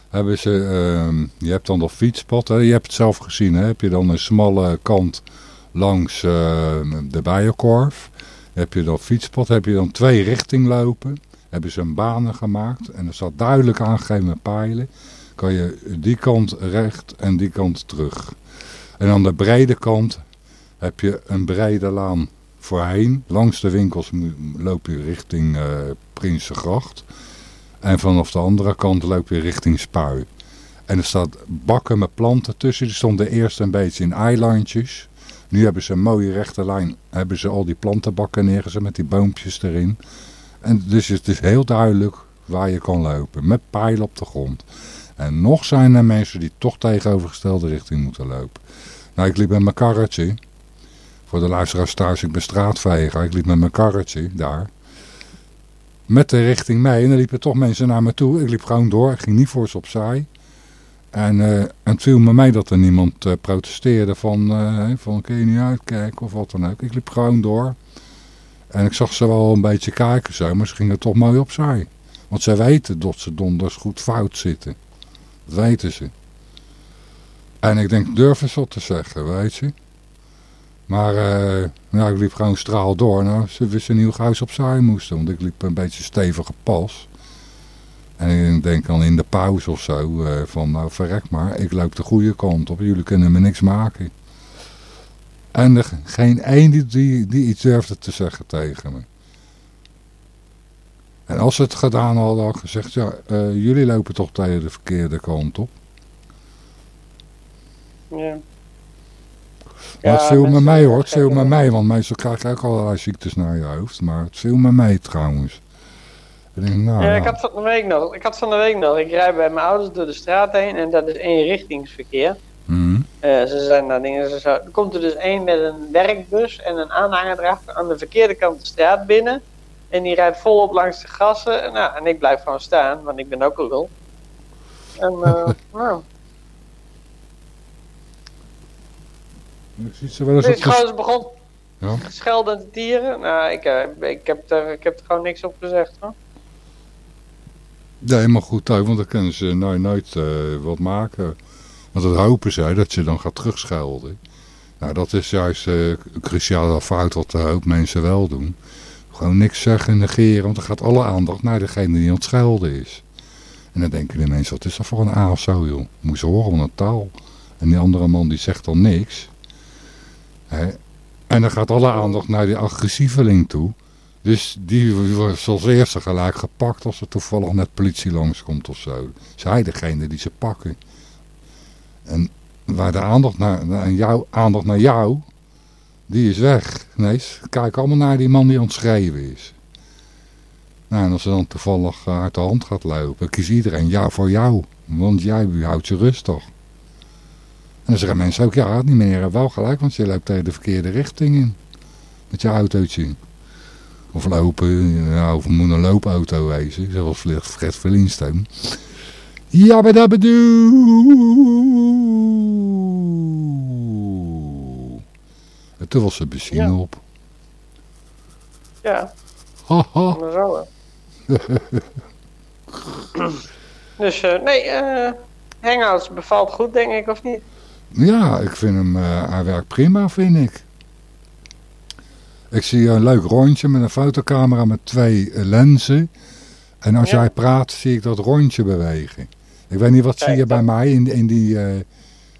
Hebben ze, ehm, je hebt dan dat fietspad, hè? je hebt het zelf gezien. Hè? Heb je dan een smalle kant langs ehm, de Bijenkorf. Heb je dat fietspad, heb je dan twee richting lopen. Hebben ze een banen gemaakt en er staat duidelijk aangegeven met pijlen. Kan je die kant recht en die kant terug. En aan de brede kant heb je een brede laan voorheen. Langs de winkels loop je richting eh Prinsengracht. En vanaf de andere kant loop je richting Spui. En er staat bakken met planten tussen. Die stonden eerst een beetje in eilandjes. Nu hebben ze een mooie rechte lijn. Hebben ze al die plantenbakken neergezet met die boompjes erin. En dus het is heel duidelijk waar je kan lopen. Met pijlen op de grond. En nog zijn er mensen die toch tegenovergestelde richting moeten lopen. Nou, ik liep met mijn karretje. Voor de luisteraars ik ben straatveger. Ik liep met mijn karretje daar. Met de richting mee. En dan liepen toch mensen naar me toe. Ik liep gewoon door. Ik ging niet voor ze opzij. En, en het viel me mee dat er niemand eh, protesteerde van, eh, van kun je niet uitkijken of wat dan ook. Ik liep gewoon door. En ik zag ze wel een beetje kijken zo, maar ze gingen toch mooi opzij. Want zij weten dat ze donders goed fout zitten. Dat weten ze. En ik denk, durf eens wat te zeggen, weet je. Maar ja, ik liep gewoon straal door. Nou, ze wisten niet hoe ze opzij moesten. Want ik liep een beetje stevige pas. En ik denk dan in de pauze of zo. eh, van nou verrek maar. Ik loop de goede kant op. Jullie kunnen me niks maken. En er geen één die, die, die iets durfde te zeggen tegen me. En als ze het gedaan hadden, had ik gezegd, ja, eh, jullie lopen toch tegen de verkeerde kant op. Ja. Maar het Ja, viel met mij hoor, het viel met mij, want meestal krijg je ook allerlei ziektes naar je hoofd. Maar het viel met mij trouwens. Ik nou, Ja, ja. ik had van de week nog. Ik had van de week nog. Ik rijd bij mijn ouders door de straat heen en dat is eenrichtingsverkeer. Mhm. Eh, ze zijn daar dingen. Ze. Er komt er dus één met een werkbus en een aanhanger erachter aan de verkeerde kant de straat binnen. En die rijdt volop langs de gassen. En, nou, en ik blijf gewoon staan, want ik ben ook een lul. En uh, nou, Je ziet ze wel eens dus gozer begon Ja. schelden te tieren. Nou, ik, eh, ik, heb er, ik heb er gewoon niks op gezegd. Hoor. Nee, maar goed ook, want dan kunnen ze nou nooit eh, wat maken. Want dat hopen zij, dat je dan gaat terugschelden. Nou, dat is juist eh cruciaal fout wat een hoop mensen wel doen. Gewoon niks zeggen, negeren, want dan gaat alle aandacht naar degene die aan het schelden is. En dan denken de mensen, wat is dat voor een A of zo, joh? Moet je horen van een taal. En die andere man die zegt dan niks. Hè? En dan gaat alle aandacht naar die agressieveling toe. Dus die wordt als eerste gelijk gepakt als er toevallig net politie langskomt of zo. Zij degene die ze pakken. En waar de aandacht naar, naar jou, aandacht naar jou, die is weg. Nee, ze kijken allemaal naar die man die aan is. Nou, en als ze dan toevallig eh, uit de hand gaat lopen, kiest iedereen ja voor jou. Want jij houdt je rustig. En dan zeggen mensen ook, ja, die meneer heeft wel gelijk, want je loopt tegen de verkeerde richting in. Met je autootje. Of lopen, ja, of moet een loopauto wezen, zoals Fred Verlienstone. Ja, maar dat bedoel. En toen was ze benzine Ja. op. Ja, Haha. dus eh, nee, eh Hangouts bevalt goed, denk ik, of niet? Ja, ik vind hem, eh, hij werkt prima, vind ik. Ik zie een leuk rondje met een fotocamera met twee eh, lenzen. En als Ja. jij praat, zie ik dat rondje bewegen. Ik weet niet, wat zie Kijk, je bij dat- mij in, in, die, eh,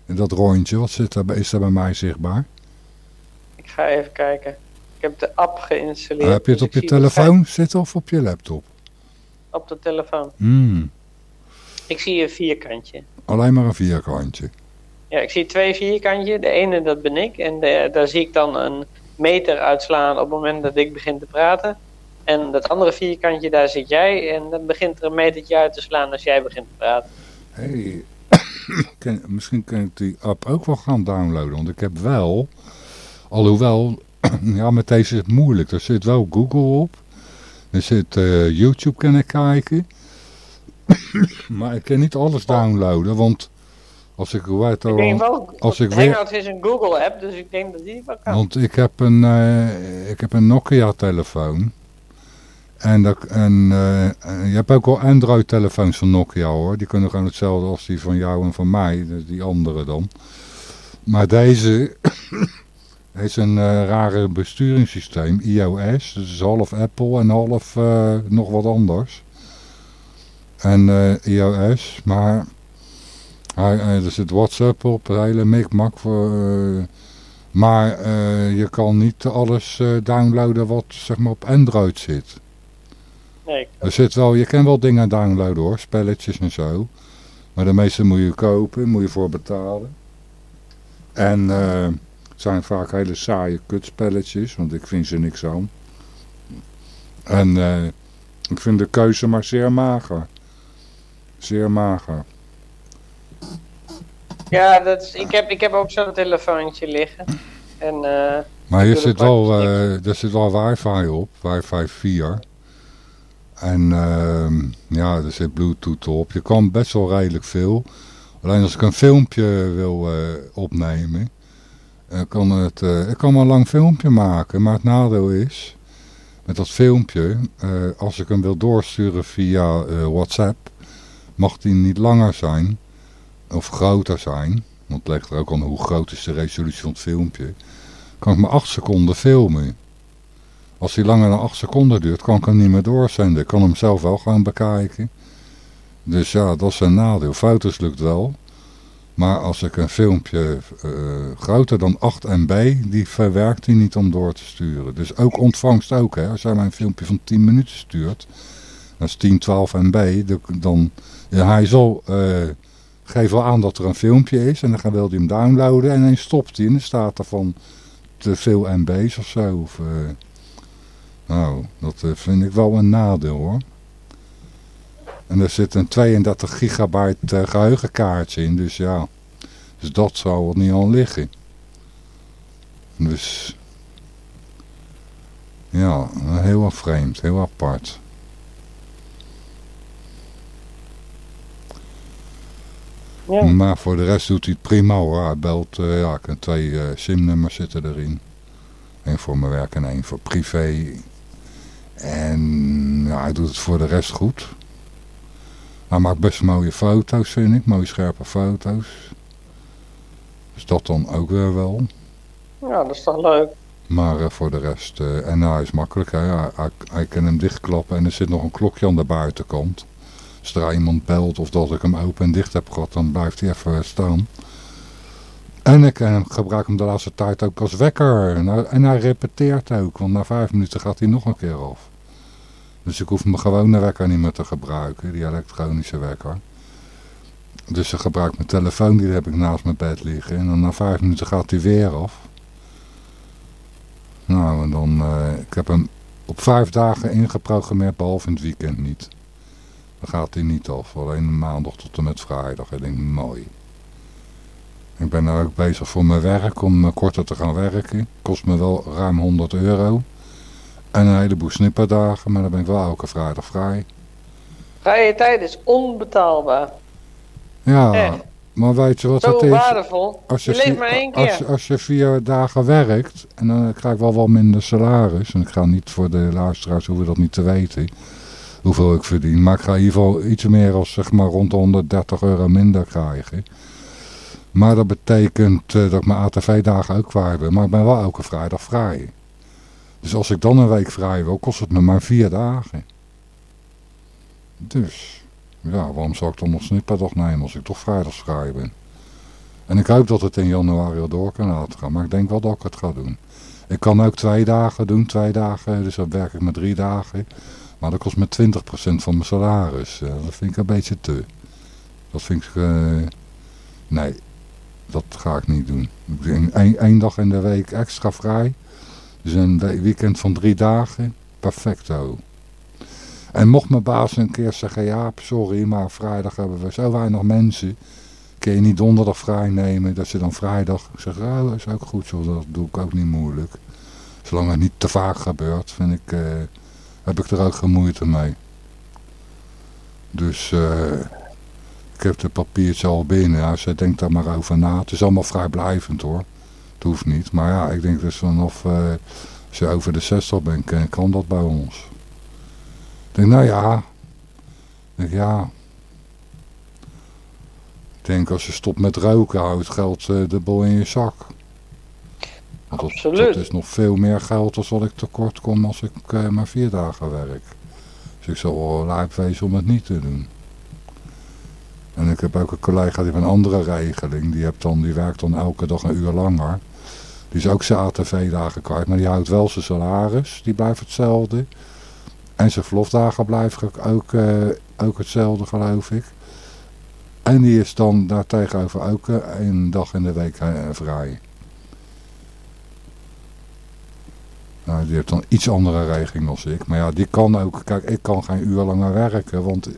in dat rondje? Wat zit er, is er bij mij zichtbaar? Ik ga even kijken. Ik heb de app geïnstalleerd. Eh, heb je het dus op je telefoon zitten of op je laptop? Op de telefoon. Hmm, Ik zie een vierkantje. alleen maar een vierkantje. Ja, ik zie twee vierkantjes. De ene, dat ben ik. En de- daar zie ik dan een meter uitslaan op het moment dat ik begin te praten. En dat andere vierkantje, daar zit jij. En dan begint er een metertje uit te slaan als jij begint te praten. Hey, misschien kan ik die app ook wel gaan downloaden. Want ik heb wel, alhoewel, ja met deze is het moeilijk. Er zit wel Google op. Er zit eh, YouTube kan ik kijken. maar ik kan niet alles downloaden. Want als ik dat Ik denk wel- als ik weer- Hangouts is een Google-app, dus ik denk dat die wel kan. Want ik heb een, eh, ik heb een Nokia telefoon. En, dat, en en je hebt ook wel Android telefoons van Nokia hoor. Die kunnen gewoon hetzelfde als die van jou en van mij. Dus die andere dan. Maar deze heeft een eh, rare besturingssysteem. iOS. Dus is half Apple en half nog wat anders. En iOS. Maar hij, eh, er zit WhatsApp op. Een hele mikmak voor... eh, maar eh, je kan niet alles downloaden wat zeg maar, op Android zit. Nee, Er zit wel, je kan wel dingen downloaden hoor, spelletjes en zo. Maar de meeste moet je kopen, moet je voor betalen. En het zijn vaak hele saaie kutspelletjes, want ik vind ze niks aan. En ik vind de keuze maar zeer mager. Zeer mager. Ja, dat is, ik, heb, ik heb ook zo'n telefoontje liggen. En eh, Maar hier zit wel, eh, er zit wel wifi op, wifi 4. En ehm, ja, er zit bluetooth op. Je kan best wel redelijk veel. Alleen als ik een filmpje wil eh, opnemen, kan het, ik kan wel een lang filmpje maken. Maar het nadeel is, met dat filmpje, als ik hem wil doorsturen via WhatsApp, mag die niet langer zijn of groter zijn. Want het legt er ook aan hoe groot is de resolutie van het filmpje kan ik maar 8 seconden filmen. Als die langer dan 8 seconden duurt, kan ik hem niet meer doorzenden. Ik kan hem zelf wel gaan bekijken. Dus ja, dat is een nadeel. Foto's lukt wel. Maar als ik een filmpje eh, groter dan 8 MB, die verwerkt hij niet om door te sturen. Dus ook ontvangst ook. Hè. Als jij mij een filmpje van 10 minuten stuurt, dat is 10, 12 MB, dan, dan ja, hij zal eh, geeft wel aan dat er een filmpje is. En dan wil hij hem downloaden. En dan stopt hij. En dan staat er van te veel MB's of zo. Of, uh, nou, dat uh, vind ik wel een nadeel hoor. En er zit een 32 gigabyte uh, geheugenkaartje in. Dus ja, dus dat zou er niet aan liggen. Dus ja, heel vreemd, heel apart. Ja. Maar voor de rest doet hij het prima hoor. Hij belt, uh, ja, twee uh, simnummers zitten erin. Eén voor mijn werk en één voor privé. En ja, hij doet het voor de rest goed. Hij maakt best mooie foto's, vind ik. Mooie scherpe foto's. Dus dat dan ook weer wel. Ja, dat is toch leuk. Maar uh, voor de rest, uh, en hij is makkelijk. Hè? Hij, hij, hij, kan hem dichtklappen en er zit nog een klokje aan de buitenkant. Er iemand belt of dat ik hem open en dicht heb gehad, dan blijft hij even staan. En ik uh, gebruik hem de laatste tijd ook als wekker. En hij repeteert ook, want na vijf minuten gaat hij nog een keer af. Dus ik hoef mijn gewone wekker niet meer te gebruiken, die elektronische wekker. Dus ik gebruik mijn telefoon, die heb ik naast mijn bed liggen. En dan na vijf minuten gaat hij weer af. Nou, en dan, uh, ik heb hem op vijf dagen ingeprogrammeerd, behalve in het weekend niet. Dan gaat hij niet af, alleen maandag tot en met vrijdag. Ik denk, mooi. Ik ben nou ook bezig voor mijn werk, om korter te gaan werken. Kost me wel ruim 100 euro. En een heleboel snipperdagen, maar dan ben ik wel elke vrijdag vrij. Vrije tijd is onbetaalbaar. Ja, Echt. maar weet je wat Zo het is? waardevol. Als je, je leeft maar één keer. Als, als je vier dagen werkt, en dan krijg ik wel wat minder salaris. En ik ga niet voor de luisteraars, hoeven dat niet te weten, hoeveel ik verdien. Maar ik ga in ieder geval iets meer als zeg maar rond de 130 euro minder krijgen. Maar dat betekent uh, dat ik mijn ATV-dagen ook kwijt ben. Maar ik ben wel elke vrijdag vrij. Dus als ik dan een week vrij wil, kost het me maar vier dagen. Dus, ja, waarom zou ik dan nog snipperdag nemen als ik toch vrijdags vrij ben? En ik hoop dat het in januari al door kan laten gaan, maar ik denk wel dat ik het ga doen. Ik kan ook twee dagen doen, twee dagen, dus dan werk ik met drie dagen. Maar dat kost me 20% van mijn salaris. dat vind ik een beetje te. Dat vind ik, uh, nee, dat ga ik niet doen. Eén dag in de week extra vrij. Dus een weekend van drie dagen, perfecto. En mocht mijn baas een keer zeggen, ja, sorry, maar vrijdag hebben we zo weinig mensen. Kun je niet donderdag vrij nemen, dat je dan vrijdag... Ik zeg, oh, dat is ook goed zo, dat doe ik ook niet moeilijk. Zolang het niet te vaak gebeurt, vind ik, uh, heb ik er ook geen moeite mee. Dus uh, ik heb de papiertje al binnen. Ja, ze denkt daar maar over na. Het is allemaal vrijblijvend hoor. Het hoeft niet. Maar ja, ik denk dus vanaf... Uh, als je over de 60 bent, kan dat bij ons. Ik denk, nou ja. Ik denk, ja. Ik denk, als je stopt met roken, houdt geld uh, de bol in je zak. Dat, is nog veel meer geld dan wat ik tekort kom als ik uh, maar vier dagen werk. Dus ik zal wel lijp wezen om het niet te doen. En ik heb ook een collega die heeft een andere regeling. Die, hebt dan, die werkt dan elke dag een uur langer. Die is ook zijn ATV-dagen kwijt. Maar die houdt wel zijn salaris. Die blijft hetzelfde. En zijn verlofdagen blijven ook, uh, ook hetzelfde geloof ik. En die is dan daartegenover ook uh, een dag in de week vrij. Nou, die heeft dan iets andere regeling als ik. Maar ja, die kan ook... Kijk, ik kan geen uur langer werken. Want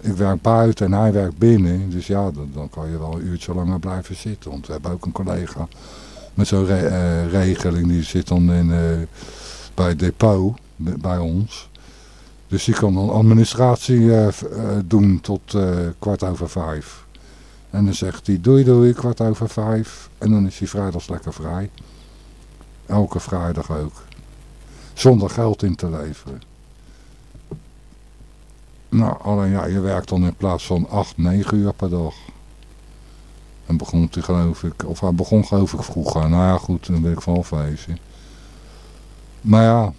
ik werk buiten en hij werkt binnen. Dus ja, dan, dan kan je wel een uurtje langer blijven zitten. Want we hebben ook een collega met zo'n re uh, regeling. Die zit dan in, uh, bij het depot, bij ons. Dus die kan dan administratie uh, doen tot kwart over vijf. En dan zegt hij doei doei, kwart over vijf. En dan is hij vrijdags lekker vrij. Elke vrijdag ook. Zonder geld in te leveren. Nou, alleen ja, je werkt dan in plaats van 8, 9 uur per dag. En begon hij geloof ik, of hij begon geloof ik vroeger. Nou ja, goed, dan ben ik van afwezen. Maar ja,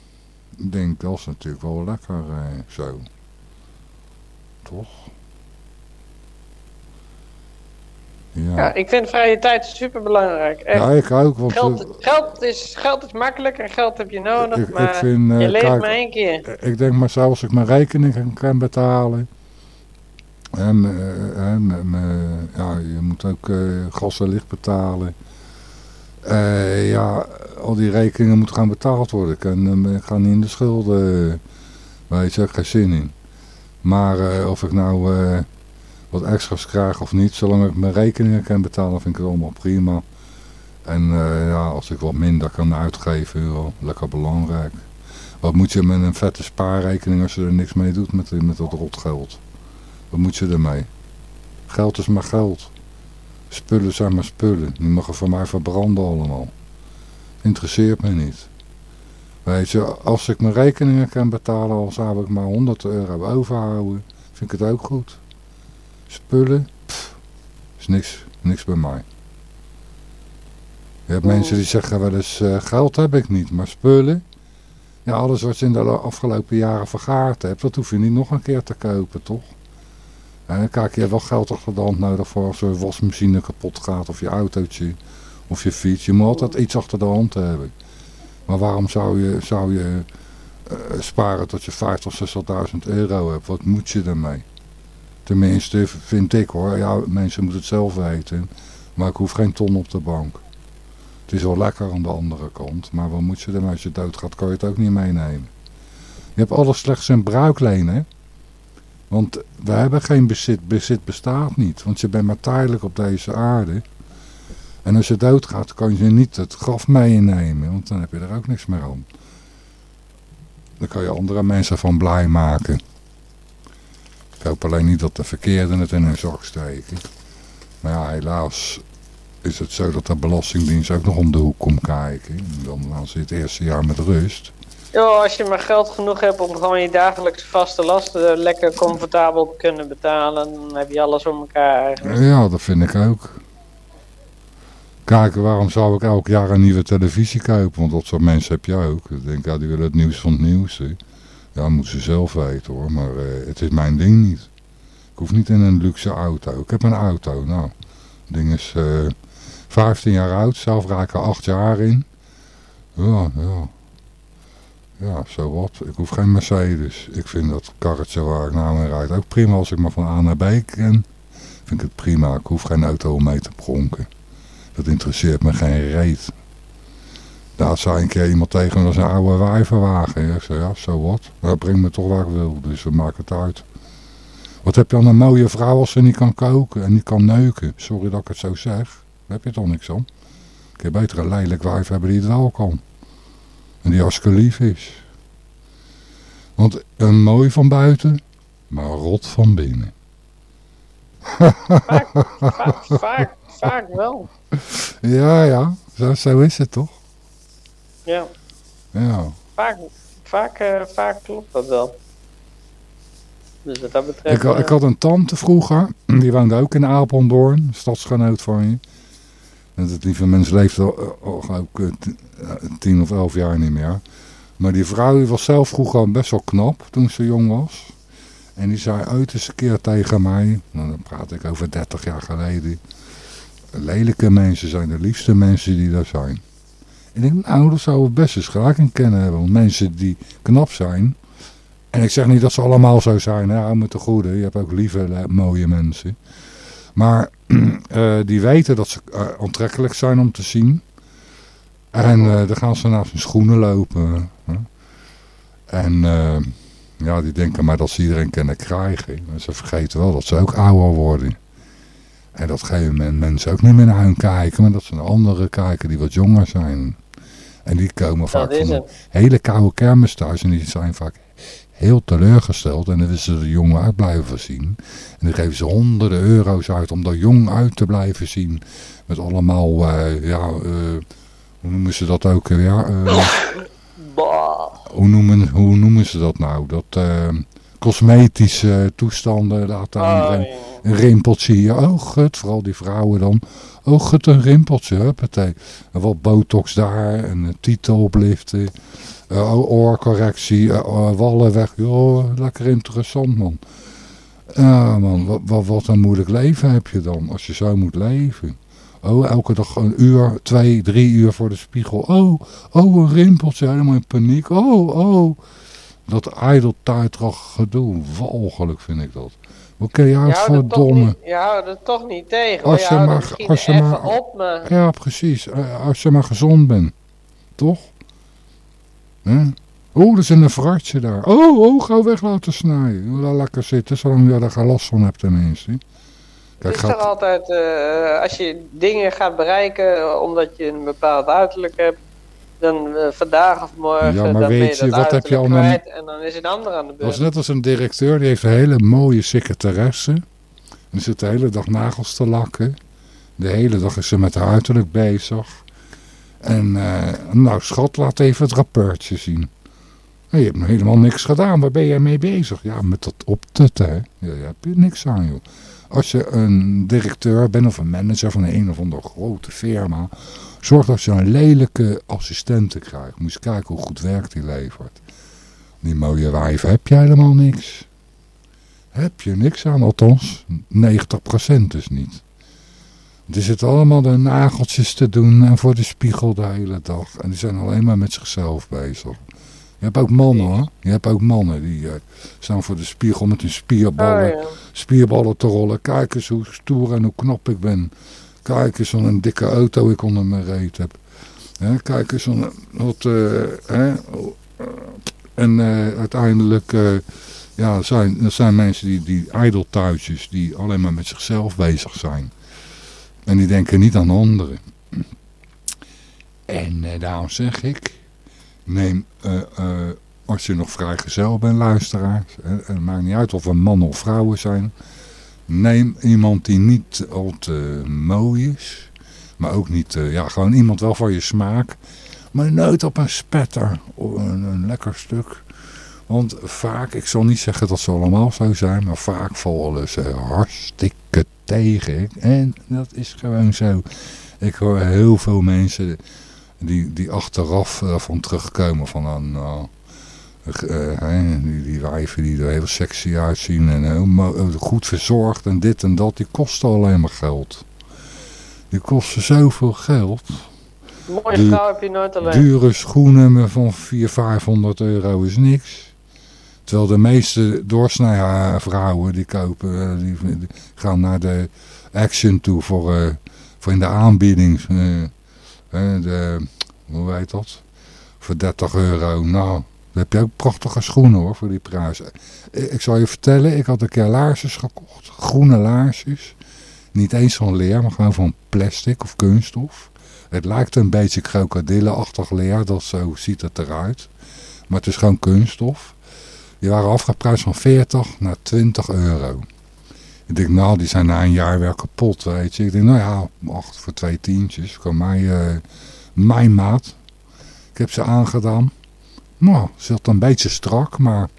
ik denk dat is natuurlijk wel lekker eh, zo. Toch? Ja. ja. ik vind vrije tijd super belangrijk. Ja, ik ook. Want geld, geld, is, geld is makkelijk en geld heb je nodig, ik, maar ik vind, uh, je leeft kijk, maar één keer. Ik denk maar zelfs als ik mijn rekening kan betalen. En, uh, ja, je moet ook gas en licht betalen. Ja, al die rekeningen moeten gaan betaald worden. Ik, en, ik ga niet in de schulden. weet je, ik geen zin in. Maar of ik nou wat extra's krijg of niet, zolang ik mijn rekeningen kan betalen, vind ik het allemaal prima. En ja, als ik wat minder kan uitgeven, wel lekker belangrijk. Wat moet je met een vette spaarrekening als je er niks mee doet met, met dat rotgeld? Wat moet je ermee? Geld is maar geld. Spullen zijn maar spullen. Die mogen van mij verbranden allemaal. Interesseert me niet. Weet je, als ik mijn rekeningen kan betalen, al zou ik maar 100 euro overhouden, vind ik het ook goed. Spullen, pff, is niks, niks bij mij. Je hebt mensen die zeggen wel eens, uh, geld heb ik niet, maar spullen, ja, alles wat je in de afgelopen jaren vergaard hebt, dat hoef je niet nog een keer te kopen, toch? En kijk, je hebt wel geld achter de hand nodig voor als er wasmachine kapot gaat of je autootje of je fiets. Je moet altijd iets achter de hand hebben. Maar waarom zou je, zou je uh, sparen tot je 50 of 60.000 euro hebt? Wat moet je ermee? Tenminste, vind ik hoor. Ja, mensen moeten het zelf weten. Maar ik hoef geen ton op de bank. Het is wel lekker aan de andere kant. Maar wat moet je ermee? Als je doodgaat kan je het ook niet meenemen. Je hebt alles slechts in bruikleen, hè? Want we hebben geen bezit. Bezit bestaat niet. Want je bent maar tijdelijk op deze aarde. En als je doodgaat, kan je niet het graf meenemen. Want dan heb je er ook niks meer aan. Dan kan je andere mensen van blij maken. Ik hoop alleen niet dat de verkeerden het in hun zak steken. Maar ja, helaas is het zo dat de Belastingdienst ook nog om de hoek komt kijken. Dan, dan zit het eerste jaar met rust. Ja, als je maar geld genoeg hebt om gewoon je dagelijkse vaste lasten lekker comfortabel te kunnen betalen, dan heb je alles om elkaar eigenlijk. Ja, dat vind ik ook. Kijk, waarom zou ik elk jaar een nieuwe televisie kopen? Want dat soort mensen heb je ook. Ik denk, ja, die willen het nieuws van het nieuws. Hè. Ja, moeten ze zelf weten hoor, maar uh, het is mijn ding niet. Ik hoef niet in een luxe auto. Ik heb een auto, nou. Het ding is uh, eh, 15 jaar oud, zelf er 8 jaar in. Ja, ja. Ja, zo wat. Ik hoef geen Mercedes. Ik vind dat karretje waar ik naar mee rijd ook prima als ik maar van A naar B ken. Vind ik het prima. Ik hoef geen auto om mee te pronken. Dat interesseert me geen reet. Daar zei een keer iemand tegen dat is een oude wijverwagen. Ik zei, ja, zo wat. Dat brengt me toch waar ik wil, dus we maken het uit. Wat heb je aan een mooie vrouw als ze niet kan koken en niet kan neuken? Sorry dat ik het zo zeg. Daar heb je toch niks om. Ik heb beter een lelijk wijf hebben die het wel kan. En die hartstikke lief is. Want een mooi van buiten, maar rot van binnen. Vaak, vaak, vaak, vaak wel. Ja, ja. Zo, zo is het toch? Ja. Ja. Vaak, vaak, uh, vaak klopt dat wel. Dus wat dat betreft... Ik, ik, had een tante vroeger, die woonde ook in Apeldoorn, stadsgenoot van je. En dat lieve mens leeft al, al, ook tien of elf jaar niet meer. Maar die vrouw die was zelf vroeger best wel knap toen ze jong was. En die zei ooit eens een keer tegen mij, nou dan praat ik over 30 jaar geleden. Lelijke mensen zijn de liefste mensen die er zijn. Ik denk, nou dat zou we best eens gelijk in kennen hebben. Want mensen die knap zijn. En ik zeg niet dat ze allemaal zo zijn, hè, hou me te goede. Je hebt ook lieve, mooie mensen. Maar uh, die weten dat ze uh, aantrekkelijk zijn om te zien. En uh, dan gaan ze naar hun schoenen lopen. Hè? En ja, die denken maar dat ze iedereen kunnen krijgen. Maar ze vergeten wel dat ze ook ouder worden. En dat geven mensen ook niet meer naar hun kijken. Maar dat ze naar anderen kijken die wat jonger zijn. En die komen vaak van een hele koude kermis thuis. En die zijn vaak heel teleurgesteld. En dan willen ze er jong uit blijven zien. En dan geven ze honderden euro's uit om er jong uit te blijven zien. Met allemaal, uh, ja, uh, hoe noemen ze dat ook weer? Uh, hoe, noemen, hoe noemen ze dat nou? Dat cosmetische toestanden laten oh, een, een rimpeltje hier. Oh gut, vooral die vrouwen dan. Oh gut, een rimpeltje, huppatee. En wat botox daar en een titel opliften. Uh, oorcorrectie, uh, wallen weg. Joh, lekker interessant man. Ja man, wat, wat, wat een moeilijk leven heb je dan als je zo moet leven. Oh, elke dag een uur, twee, drie uur voor de spiegel. Oh, oh, een rimpeltje, helemaal in paniek. Oh, oh. Dat ijdeltuitrag gedoe, walgelijk vind ik dat. Hoe kun je Je houdt, voor het toch domme... niet, je houdt het toch niet tegen. Als je maar- als je maar- op, maar... Ja, precies. Eh, Als je maar gezond bent. Toch? Hè? Oeh, er is een varkje daar. Oh, oh, ga weg laten snijden. Laat lekker zitten, zolang je er geen last van hebt tenminste. Het is toch gaat... altijd, eh, als je dingen gaat bereiken eh, omdat je een bepaald uiterlijk hebt, dan eh, vandaag of morgen, Ja, maar weet je dat wat heb je allemaal- kwijt en dan is een ander aan de Dat beurt. was net als een directeur, die heeft een hele mooie secretaresse. En die zit de hele dag nagels te lakken. De hele dag is ze met haar uiterlijk bezig. En eh, nou schat, laat even het rapportje zien. En je hebt nog helemaal niks gedaan. Waar ben jij mee bezig? Ja, met dat optutten, hè. Ja, daar heb je niks aan, joh. Als je een directeur bent of een manager van een of andere grote firma... zorg dat je een lelijke assistente krijgt. Moet je kijken hoe goed werk die levert. Die mooie wijven heb je helemaal niks. Heb je niks aan, althans 90% dus niet. Die zitten allemaal de nageltjes te doen en voor de spiegel de hele dag. En die zijn alleen maar met zichzelf bezig. Je hebt ook mannen hoor. Je hebt ook mannen die eh, staan voor de spiegel met hun spierballen, Oh, ja. spierballen te rollen. Kijk eens hoe stoer en hoe knap ik ben. Kijk eens wat een dikke auto ik onder mijn reet heb. Kijk eens wat, wat eh, en eh, uiteindelijk eh, ja, zijn, er zijn mensen die, die ijdeltuitjes die alleen maar met zichzelf bezig zijn. En die denken niet aan anderen. En daarom zeg ik, neem, als je nog vrijgezel bent luisteraars, en het maakt niet uit of we mannen of vrouwen zijn, neem iemand die niet al te mooi is, maar ook niet, eh, ja, gewoon iemand wel van je smaak, maar nooit op een spetter, een, een lekker stuk. Want vaak, ik zal niet zeggen dat ze allemaal zo zijn, maar vaak vallen ze hartstikke tegen. En dat is gewoon zo. Ik hoor heel veel mensen die, die achteraf eh, van terugkomen van ah, nou, die, die wijven die er heel sexy uitzien en heel eh, goed verzorgd en dit en dat, die kosten alleen maar geld. Die kosten zoveel geld. Mooie vrouw heb je nooit alleen. Dure schoenen van 400, 500 euro is niks. Terwijl de meeste doorsnijvrouwen die kopen, eh, die, die gaan naar de Action toe voor, eh, voor in de aanbieding. eh, eh, de, hoe heet dat? Voor 30 euro. Nou, dan heb je ook prachtige schoenen hoor, voor die prijs. Ik, ik zal je vertellen, ik had een keer laarsjes gekocht. Groene laarsjes. Niet eens van leer, maar gewoon van plastic of kunststof. Het lijkt een beetje krokodillenachtig leer, dat zo ziet het eruit. Maar het is gewoon kunststof. Die waren afgeprijsd van 40 naar 20 euro. Ik denk, nou, die zijn na een jaar weer kapot, weet je. Ik denk, nou ja, wacht, voor twee tientjes. Voor mij, eh, mijn maat. Ik heb ze aangedaan. Nou, ze zat een beetje strak, maar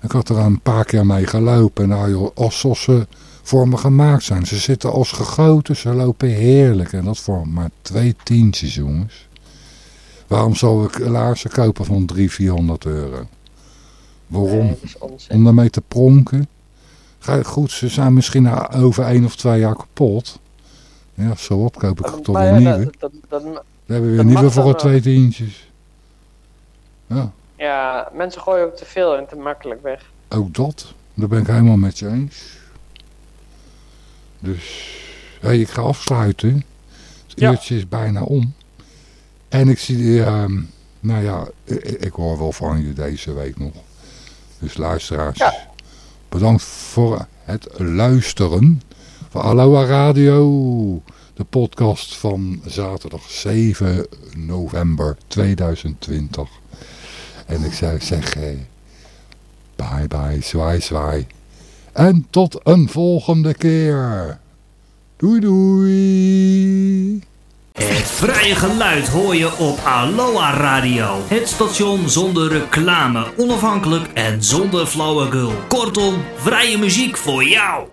ik had er een paar keer mee gelopen. Nou joh, alsof ze voor me gemaakt zijn. Ze zitten als gegoten, ze lopen heerlijk. En dat voor maar twee tientjes, jongens. Waarom zou ik laarzen kopen van 300, 400 euro? Waarom? Nee. Om daarmee te pronken? Goed, ze zijn misschien over één of twee jaar kapot. Ja, zo op koop ik toch ja, nieuwe. dat, dat, We hebben weer nieuwe voor dan twee tientjes. Ja, ja, mensen gooien ook te veel en te makkelijk weg. ook dat. Daar ben ik helemaal met je eens. Dus, hey, ik ga afsluiten. Het Ja. uurtje is bijna om. En ik zie, ehm, nou ja, ik, ik hoor wel van je deze week nog. Dus luisteraars, Ja. bedankt voor het luisteren van Aloha Radio. De podcast van zaterdag 7 november 2020. En ik zou zeggen, bye bye, zwaai zwaai. En tot een volgende keer. Doei doei. Het vrije geluid hoor je op Aloha Radio. Het station zonder reclame, onafhankelijk en zonder flauwekul. Kortom, vrije muziek voor jou.